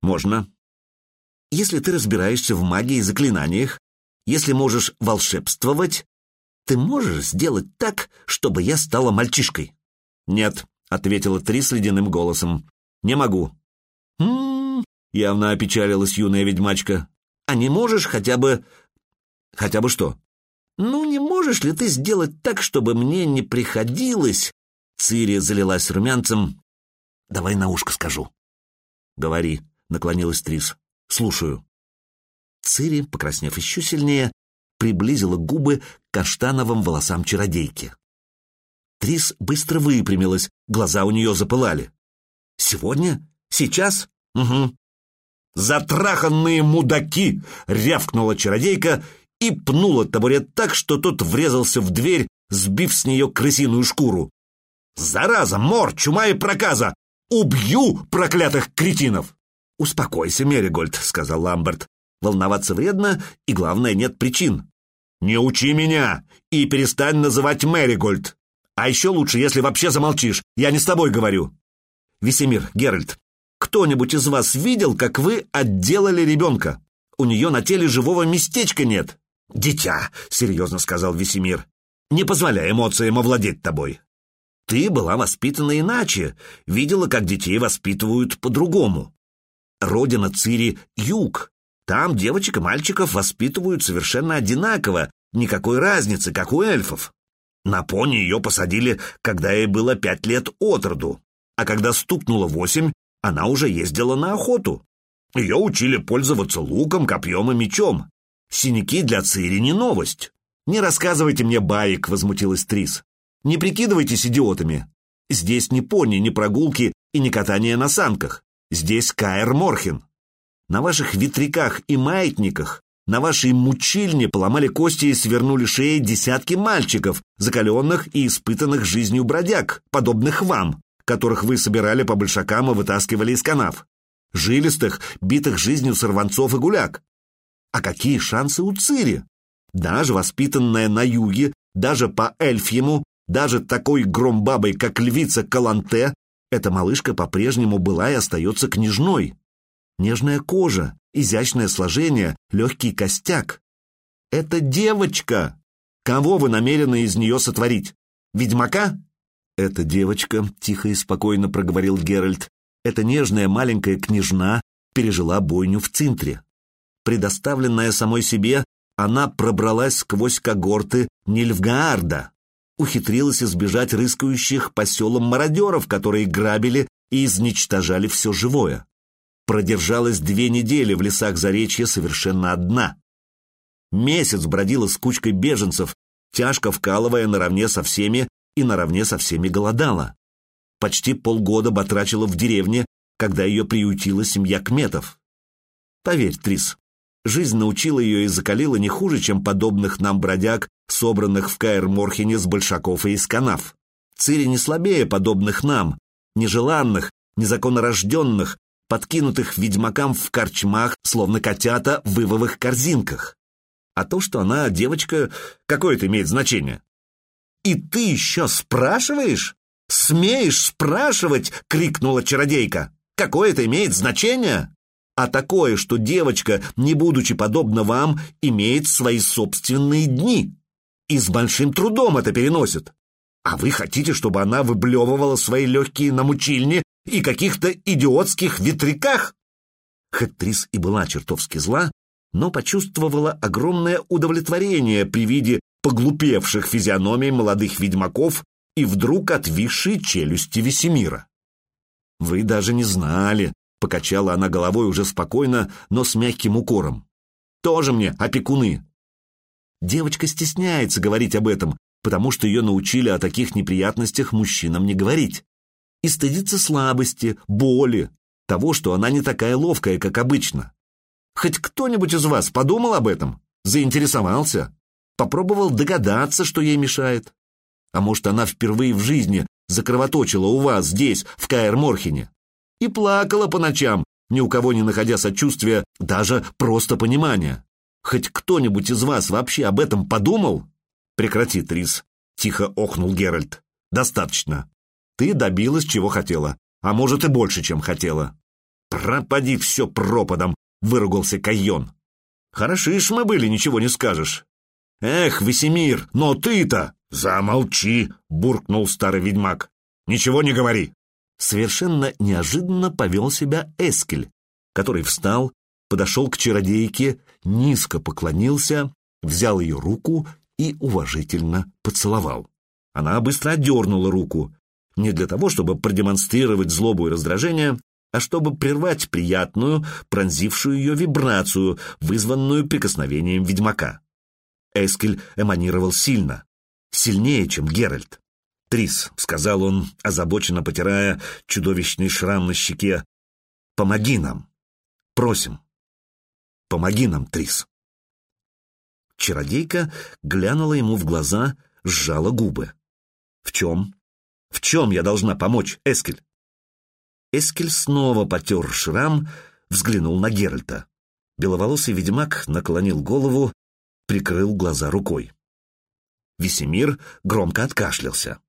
Можно. Если ты разбираешься в магии и заклинаниях, если можешь волшебствовать, ты можешь сделать так, чтобы я стала мальчишкой? Нет, ответила Трис ледяным голосом. Не могу. М-м, явно опечалилась юная ведьмачка. А не можешь хотя бы... Хотя бы что? Ну, не можешь ли ты сделать так, чтобы мне не приходилось... Цири залилась румянцем. Давай на ушко скажу. Говори, наклонилась Трис. Слушаю. Цири, покраснев еще сильнее, приблизила губы к каштановым волосам чародейки. Трис быстро выпрямилась, глаза у нее запылали. «Сегодня? Сейчас? Угу». «Затраханные мудаки!» — рявкнула чародейка и пнула табурет так, что тот врезался в дверь, сбив с нее крысиную шкуру. «Зараза, мор, чума и проказа! Убью проклятых кретинов!» «Успокойся, Меригольд», — сказал Ламберт. «Волноваться вредно, и, главное, нет причин. «Не учи меня и перестань называть Мэригольд. А еще лучше, если вообще замолчишь. Я не с тобой говорю». «Весемир, Геральт, кто-нибудь из вас видел, как вы отделали ребенка? У нее на теле живого местечка нет». «Дитя», — серьезно сказал Весемир, — «не позволяй эмоциям овладеть тобой. Ты была воспитана иначе, видела, как детей воспитывают по-другому. Родина Цири — юг, там девочек и мальчиков воспитывают совершенно одинаково, никакой разницы, как у эльфов. На пони ее посадили, когда ей было пять лет от роду, а когда стукнуло восемь, она уже ездила на охоту. Ее учили пользоваться луком, копьем и мечом. Синяки для Цири не новость. «Не рассказывайте мне баек», — возмутилась Трис. «Не прикидывайтесь идиотами. Здесь ни пони, ни прогулки и ни катание на санках. Здесь Каэр Морхен. На ваших ветряках и маятниках, на вашей мучильне поломали кости и свернули шеи десятки мальчиков, закаленных и испытанных жизнью бродяг, подобных вам, которых вы собирали по большакам и вытаскивали из канав. Жилистых, битых жизнью сорванцов и гуляк. А какие шансы у Цири? Даже воспитанная на юге, даже по эльфьему, даже такой громбабой, как львица Каланте, эта малышка по-прежнему была и остается княжной. Нежная кожа, изящное сложение, легкий костяк. Это девочка! Кого вы намерены из нее сотворить? Ведьмака? Эта девочка, тихо и спокойно проговорил Геральт, эта нежная маленькая княжна пережила бойню в Цинтре. Предоставленная самой себе, она пробралась сквозь когорты Нильфгаарда, ухитрилась избежать рыскающих по селам мародеров, которые грабили и изничтожали все живое. Продержалась две недели в лесах Заречья совершенно одна. Месяц бродила с кучкой беженцев, тяжко вкалывая наравне со всеми и наравне со всеми голодала. Почти полгода батрачила в деревне, когда ее приютила семья Кметов. Поверь, Трис, жизнь научила ее и закалила не хуже, чем подобных нам бродяг, собранных в Каэр-Морхене с большаков и из канав. Цири не слабее подобных нам, нежеланных, незаконнорожденных, подкинутых ведьмакам в корчмах, словно котята в вывовых корзинках. А то, что она девочка, какое это имеет значение? «И ты еще спрашиваешь? Смеешь спрашивать?» — крикнула чародейка. «Какое это имеет значение?» а такое, что девочка, не будучи подобна вам, имеет свои собственные дни и с большим трудом это переносит. А вы хотите, чтобы она выблевывала свои легкие на мучильне и каких-то идиотских ветряках?» Хоть Трис и была чертовски зла, но почувствовала огромное удовлетворение при виде поглупевших физиономий молодых ведьмаков и вдруг отвисшей челюсти Весемира. «Вы даже не знали», — покачала она головой уже спокойно, но с мягким укором. «Тоже мне опекуны. Девочка стесняется говорить об этом, потому что ее научили о таких неприятностях мужчинам не говорить. И стыдится слабости, боли, того, что она не такая ловкая, как обычно. Хоть кто-нибудь из вас подумал об этом? Заинтересовался? Попробовал догадаться, что ей мешает? А может, она впервые в жизни закровоточила у вас здесь, в Каэр-Морхене? И плакала по ночам, ни у кого не находя сочувствия, даже просто понимания. Хоть кто-нибудь из вас вообще об этом подумал? Прекрати, Трис, тихо охнул Геральт. Достаточно. Ты добилась, чего хотела, а может и больше, чем хотела. Пропади все пропадом, выругался Кайон. Хороши ж мы были, ничего не скажешь. Эх, Весемир, но ты-то... Замолчи, буркнул старый ведьмак. Ничего не говори. Совершенно неожиданно повел себя Эскель, который встал, подошел к чародейке, низко поклонился, взял ее руку и уважительно поцеловал. Она быстро отдернула руку, не для того, чтобы продемонстрировать злобу и раздражение, а чтобы прервать приятную, пронзившую ее вибрацию, вызванную прикосновением ведьмака. Эскель эманировал сильно, сильнее, чем Геральт. «Трис», — сказал он, озабоченно потирая чудовищный шрам на щеке, — «помоги нам. Просим». Помоги нам, Трис. Чародейка глянула ему в глаза, сжала губы. В чем? В чем я должна помочь, Эскель? Эскель снова потер шрам, взглянул на Геральта. Беловолосый ведьмак наклонил голову, прикрыл глаза рукой. Весемир громко откашлялся.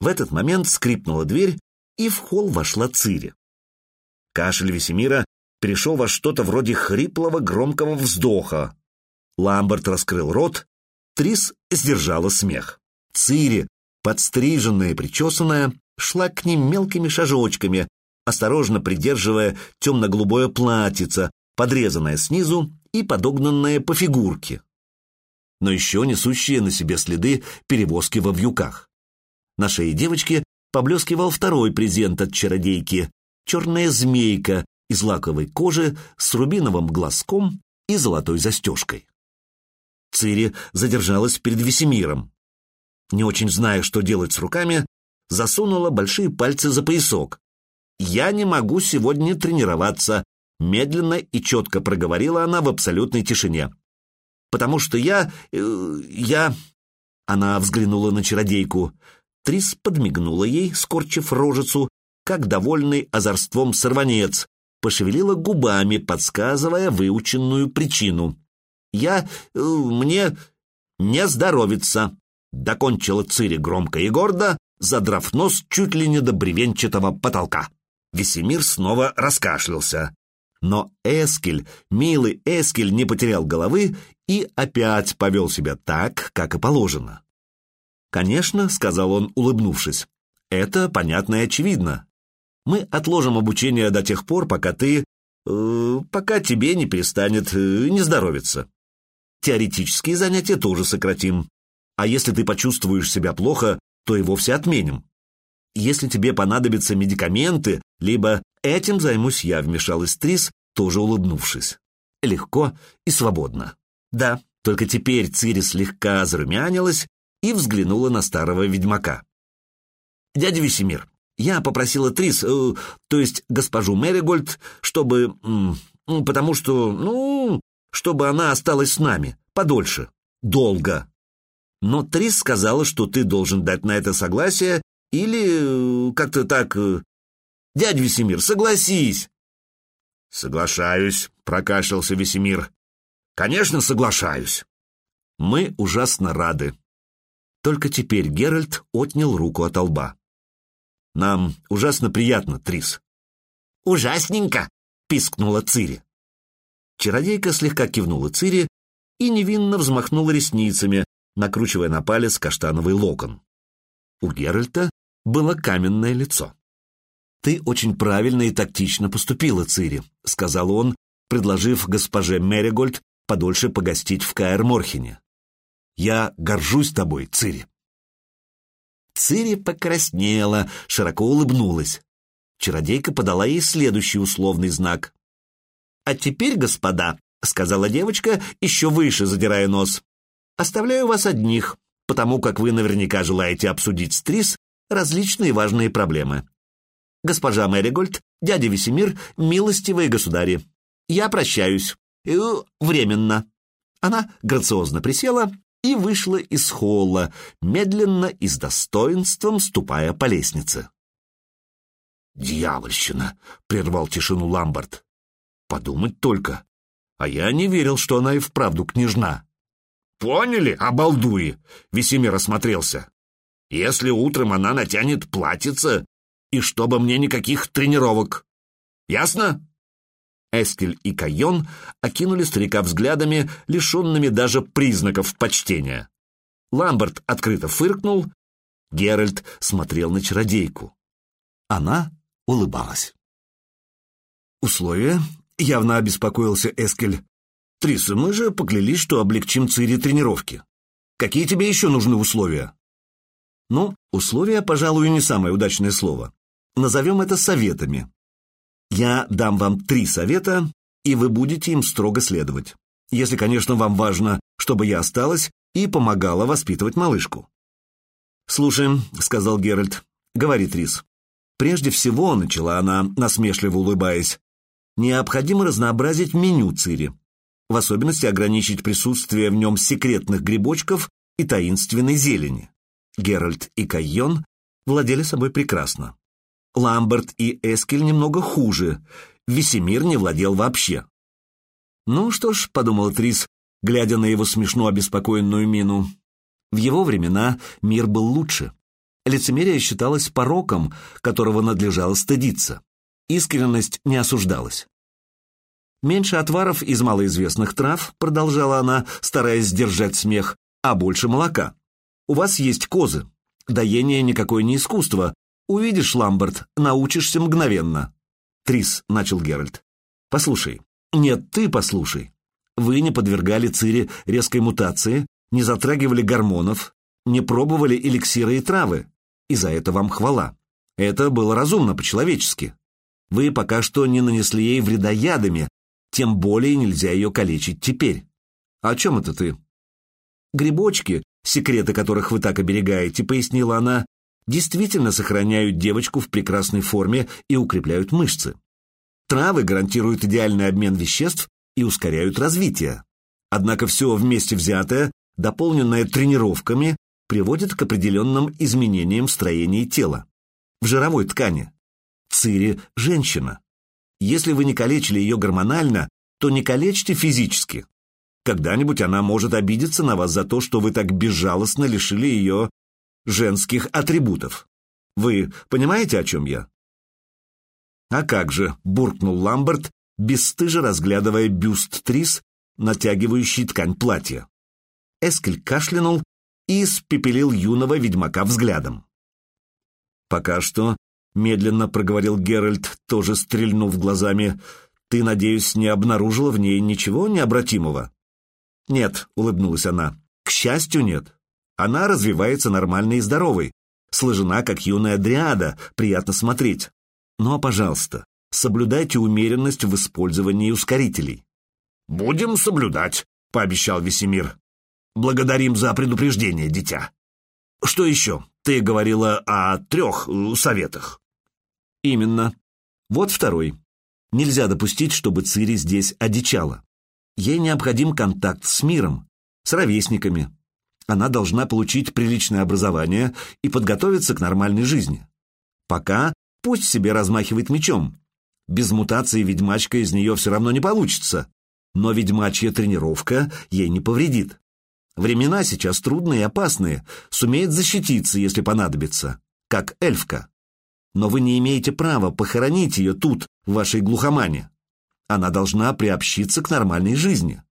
В этот момент скрипнула дверь, и в холл вошла Цири. Кашель Весемира перешел во что-то вроде хриплого громкого вздоха. Ламберт раскрыл рот, Трис сдержала смех. Цири, подстриженная и причесанная, шла к ним мелкими шажочками, осторожно придерживая темно-голубое платьице, подрезанное снизу и подогнанное по фигурке, но еще несущие на себе следы перевозки во вьюках. На шее девочки поблескивал второй презент от чародейки — черная змейка из лаковой кожи с рубиновым глазком и золотой застежкой. Цири задержалась перед Весемиром. Не очень зная, что делать с руками, засунула большие пальцы за поясок. «Я не могу сегодня тренироваться», — медленно и четко проговорила она в абсолютной тишине. «Потому что я... Э, я...» Она взглянула на чародейку. Трис подмигнула ей, скорчив рожицу, как довольный озорством сорванец, пошевелила губами, подсказывая выученную причину. «Я... Э, мне... не здоровится», — докончила Цири громко и гордо, задрав нос чуть ли не до бревенчатого потолка. Весемир снова раскашлялся. Но Эскель, милый Эскель, не потерял головы и опять повел себя так, как и положено. «Конечно», — сказал он, улыбнувшись, — «это понятно и очевидно. Мы отложим обучение до тех пор, пока ты... Э, пока тебе не перестанет э, не здоровиться. Теоретические занятия тоже сократим. А если ты почувствуешь себя плохо, то и вовсе отменим. Если тебе понадобятся медикаменты, либо этим займусь я, вмешалась Трис, тоже улыбнувшись. Легко и свободно. Да, только теперь Цири слегка зарумянилась и взглянула на старого ведьмака. «Дядя Весемир, я попросила Трис, э, то есть госпожу Мэригольд, чтобы... Э, потому что, ну, чтобы она осталась с нами подольше, долго. Но Трис сказала, что ты должен дать на это согласие или э, как-то так... Э, дядя Весемир, согласись!» «Соглашаюсь», — прокашлялся Весемир. «Конечно, соглашаюсь». «Мы ужасно рады». Только теперь Геральт отнял руку от лба. Нам ужасно приятно, Трис». «Ужасненько!» — пискнула Цири. Чародейка слегка кивнула Цири и невинно взмахнула ресницами, накручивая на палец каштановый локон. У Геральта было каменное лицо. «Ты очень правильно и тактично поступила, Цири», — сказал он, предложив госпоже Меригольд подольше погостить в Каэр-Морхене. «Я горжусь тобой, Цири». Цири покраснела, широко улыбнулась. Чародейка подала ей следующий условный знак. «А теперь, господа», — сказала девочка, еще выше задирая нос, — «оставляю вас одних, потому как вы наверняка желаете обсудить с Трис различные важные проблемы. Госпожа Мэригольд, дядя Весемир, милостивые государи, я прощаюсь. Э, временно». Она грациозно присела и вышла из холла, медленно и с достоинством ступая по лестнице. «Дьявольщина!» — прервал тишину Ламбард. «Подумать только! А я не верил, что она и вправду княжна». «Поняли, обалдуи!» — Весемир осмотрелся. «Если утром она натянет платьице, и чтобы мне никаких тренировок. Ясно?» Эскель и Кайон окинули старика взглядами, лишенными даже признаков почтения. Ламберт открыто фыркнул, Геральт смотрел на чародейку. Она улыбалась. «Условия?» — явно обеспокоился Эскель. «Триса, мы же поклялись, что облегчим Цири тренировки. Какие тебе еще нужны условия?» «Ну, условия, пожалуй, не самое удачное слово. Назовем это советами. Я дам вам три совета, и вы будете им строго следовать. Если, конечно, вам важно, чтобы я осталась и помогала воспитывать малышку. «Слушаем», — сказал Геральт. «Говорит Рис. Прежде всего, — начала она, насмешливо улыбаясь, — необходимо разнообразить меню Цири, в особенности ограничить присутствие в нем секретных грибочков и таинственной зелени. Геральт и Кайон владели собой прекрасно. Ламберт и Эскель немного хуже. Весемир не владел вообще. «Ну что ж», — подумал Трис, глядя на его смешно обеспокоенную мину, — «в его времена мир был лучше. Лицемерие считалось пороком, которого надлежало стыдиться. Искренность не осуждалась. «Меньше отваров из малоизвестных трав», — продолжала она, стараясь сдержать смех, — «а больше молока. У вас есть козы. Доение никакое не искусство, Увидишь, Ламберт, научишься мгновенно. Трис, — начал Геральт. Послушай. Нет, ты послушай. Вы не подвергали Цири резкой мутации, не затрагивали гормонов, не пробовали эликсиры и травы. И за это вам хвала. Это было разумно, по-человечески. Вы пока что не нанесли ей вреда ядами, тем более нельзя ее калечить теперь. О чем это ты? Грибочки, секреты которых вы так оберегаете, пояснила она, действительно сохраняют девочку в прекрасной форме и укрепляют мышцы. Травы гарантируют идеальный обмен веществ и ускоряют развитие. Однако все вместе взятое, дополненное тренировками, приводит к определенным изменениям в строении тела. В жировой ткани. Цири – женщина. Если вы не калечили ее гормонально, то не калечьте физически. Когда-нибудь она может обидеться на вас за то, что вы так безжалостно лишили ее женских атрибутов. Вы понимаете, о чем я? А как же, буркнул Ламберт, бесстыже разглядывая бюст Трис, натягивающий ткань платья. Эскель кашлянул и испепелил юного ведьмака взглядом. «Пока что», — медленно проговорил Геральт, тоже стрельнув глазами, — «ты, надеюсь, не обнаружила в ней ничего необратимого?» «Нет», — улыбнулась она, — «к счастью, нет. Она развивается нормальной и здоровой, сложена, как юная дриада, приятно смотреть. Но, пожалуйста, соблюдайте умеренность в использовании ускорителей». «Будем соблюдать», — пообещал Весемир. «Благодарим за предупреждение, дитя». «Что еще? Ты говорила о трех э, советах». «Именно. Вот второй. Нельзя допустить, чтобы Цири здесь одичала. Ей необходим контакт с миром, с ровесниками. Она должна получить приличное образование и подготовиться к нормальной жизни. Пока пусть себе размахивает мечом. Без мутации ведьмачка из нее все равно не получится. Но ведьмачья тренировка ей не повредит. Времена сейчас трудные и опасные, сумеет защититься, если понадобится, как эльфка. Но вы не имеете права похоронить ее тут, в вашей глухомане. Она должна приобщиться к нормальной жизни.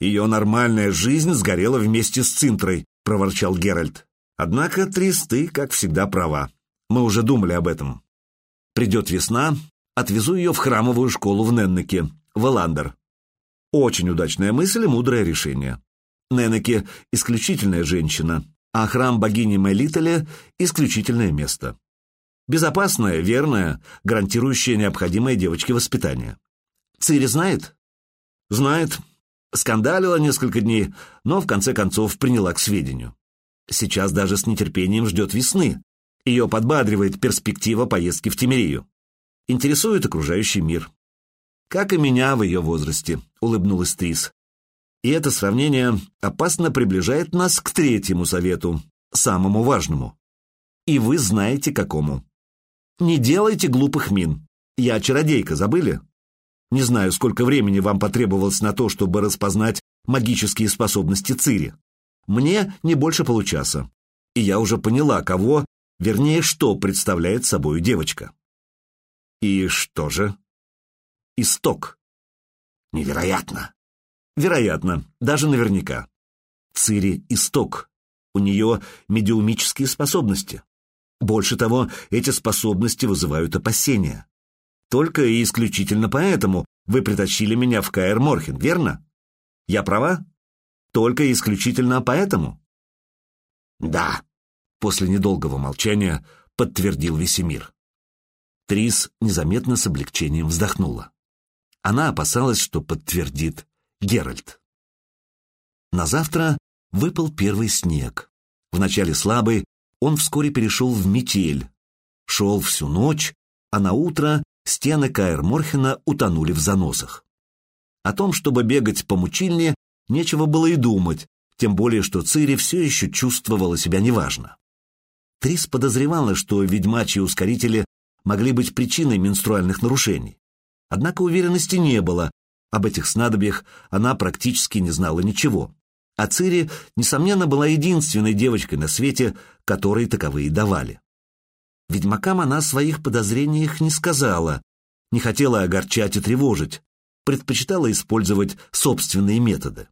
Ее нормальная жизнь сгорела вместе с Цинтрой, проворчал Геральт. Однако, Трис, ты, как всегда, права. Мы уже думали об этом. Придет весна, отвезу ее в храмовую школу в Неннеке, в Эландер. Очень удачная мысль и мудрое решение. Ненеке — исключительная женщина, а храм богини Мелителя — исключительное место. Безопасное, верное, гарантирующее необходимое девочке воспитание. Цири знает? Знает. Скандалила несколько дней, но в конце концов приняла к сведению. Сейчас даже с нетерпением ждет весны. Ее подбадривает перспектива поездки в Тимирию. Интересует окружающий мир. Как и меня в ее возрасте, улыбнулась Трис. И это сравнение опасно приближает нас к третьему совету, самому важному. И вы знаете, какому. Не делайте глупых мин. Я чародейка, забыли? Не знаю, сколько времени вам потребовалось на то, чтобы распознать магические способности Цири. Мне не больше получаса. И я уже поняла, кого, вернее, что представляет собой девочка. И что же? Исток. Невероятно. Вероятно, даже наверняка. Цири — исток. У нее медиумические способности. Больше того, эти способности вызывают опасения. Только и исключительно поэтому вы притащили меня в Каэр Морхен, верно? Я права? Только и исключительно поэтому? Да, после недолгого молчания подтвердил Весемир. Трис незаметно с облегчением вздохнула. Она опасалась, что подтвердит Геральт. На завтра выпал первый снег. Вначале слабый, он вскоре перешел в метель. Шел всю ночь, а на утро стены Каэр Морхена утонули в заносах. О том, чтобы бегать по мучильне, нечего было и думать, тем более, что Цири все еще чувствовала себя неважно. Трис подозревала, что ведьмачьи ускорители могли быть причиной менструальных нарушений. Однако уверенности не было, об этих снадобьях она практически не знала ничего. А Цири, несомненно, была единственной девочкой на свете, которой таковые давали. Ведьмакам она о своих подозрениях не сказала, не хотела огорчать и тревожить, предпочитала использовать собственные методы.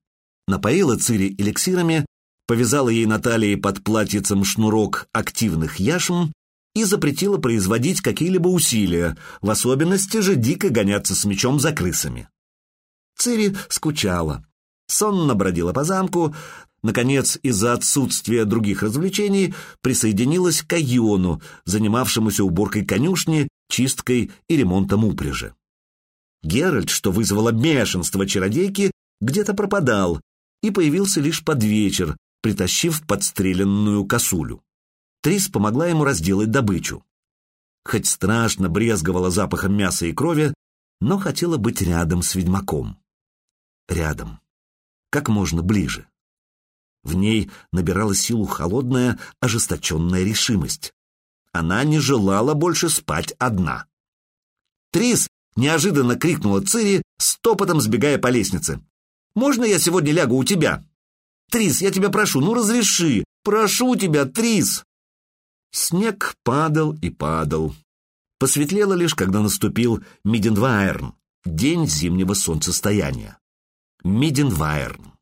Напоила Цири эликсирами, повязала ей на талии под платьицем шнурок активных яшм и запретила производить какие-либо усилия, в особенности же дико гоняться с мечом за крысами. Цири скучала. Сонно бродила по замку, наконец, из-за отсутствия других развлечений, присоединилась к Айону, занимавшемуся уборкой конюшни, чисткой и ремонтом упряжи. Геральт, что вызвало бешенство чародейки, где-то пропадал и появился лишь под вечер, притащив подстреленную косулю. Трис помогла ему разделать добычу. Хоть страшно брезговала запахом мяса и крови, но хотела быть рядом с ведьмаком рядом, как можно ближе. В ней набирала силу холодная, ожесточенная решимость. Она не желала больше спать одна. «Трис!» — неожиданно крикнула Цири, стопотом сбегая по лестнице. «Можно я сегодня лягу у тебя?» «Трис, я тебя прошу, ну разреши! Прошу тебя, Трис!» Снег падал и падал. Посветлело лишь, когда наступил Миденваерн, День зимнего солнцестояния. Миденвайерн.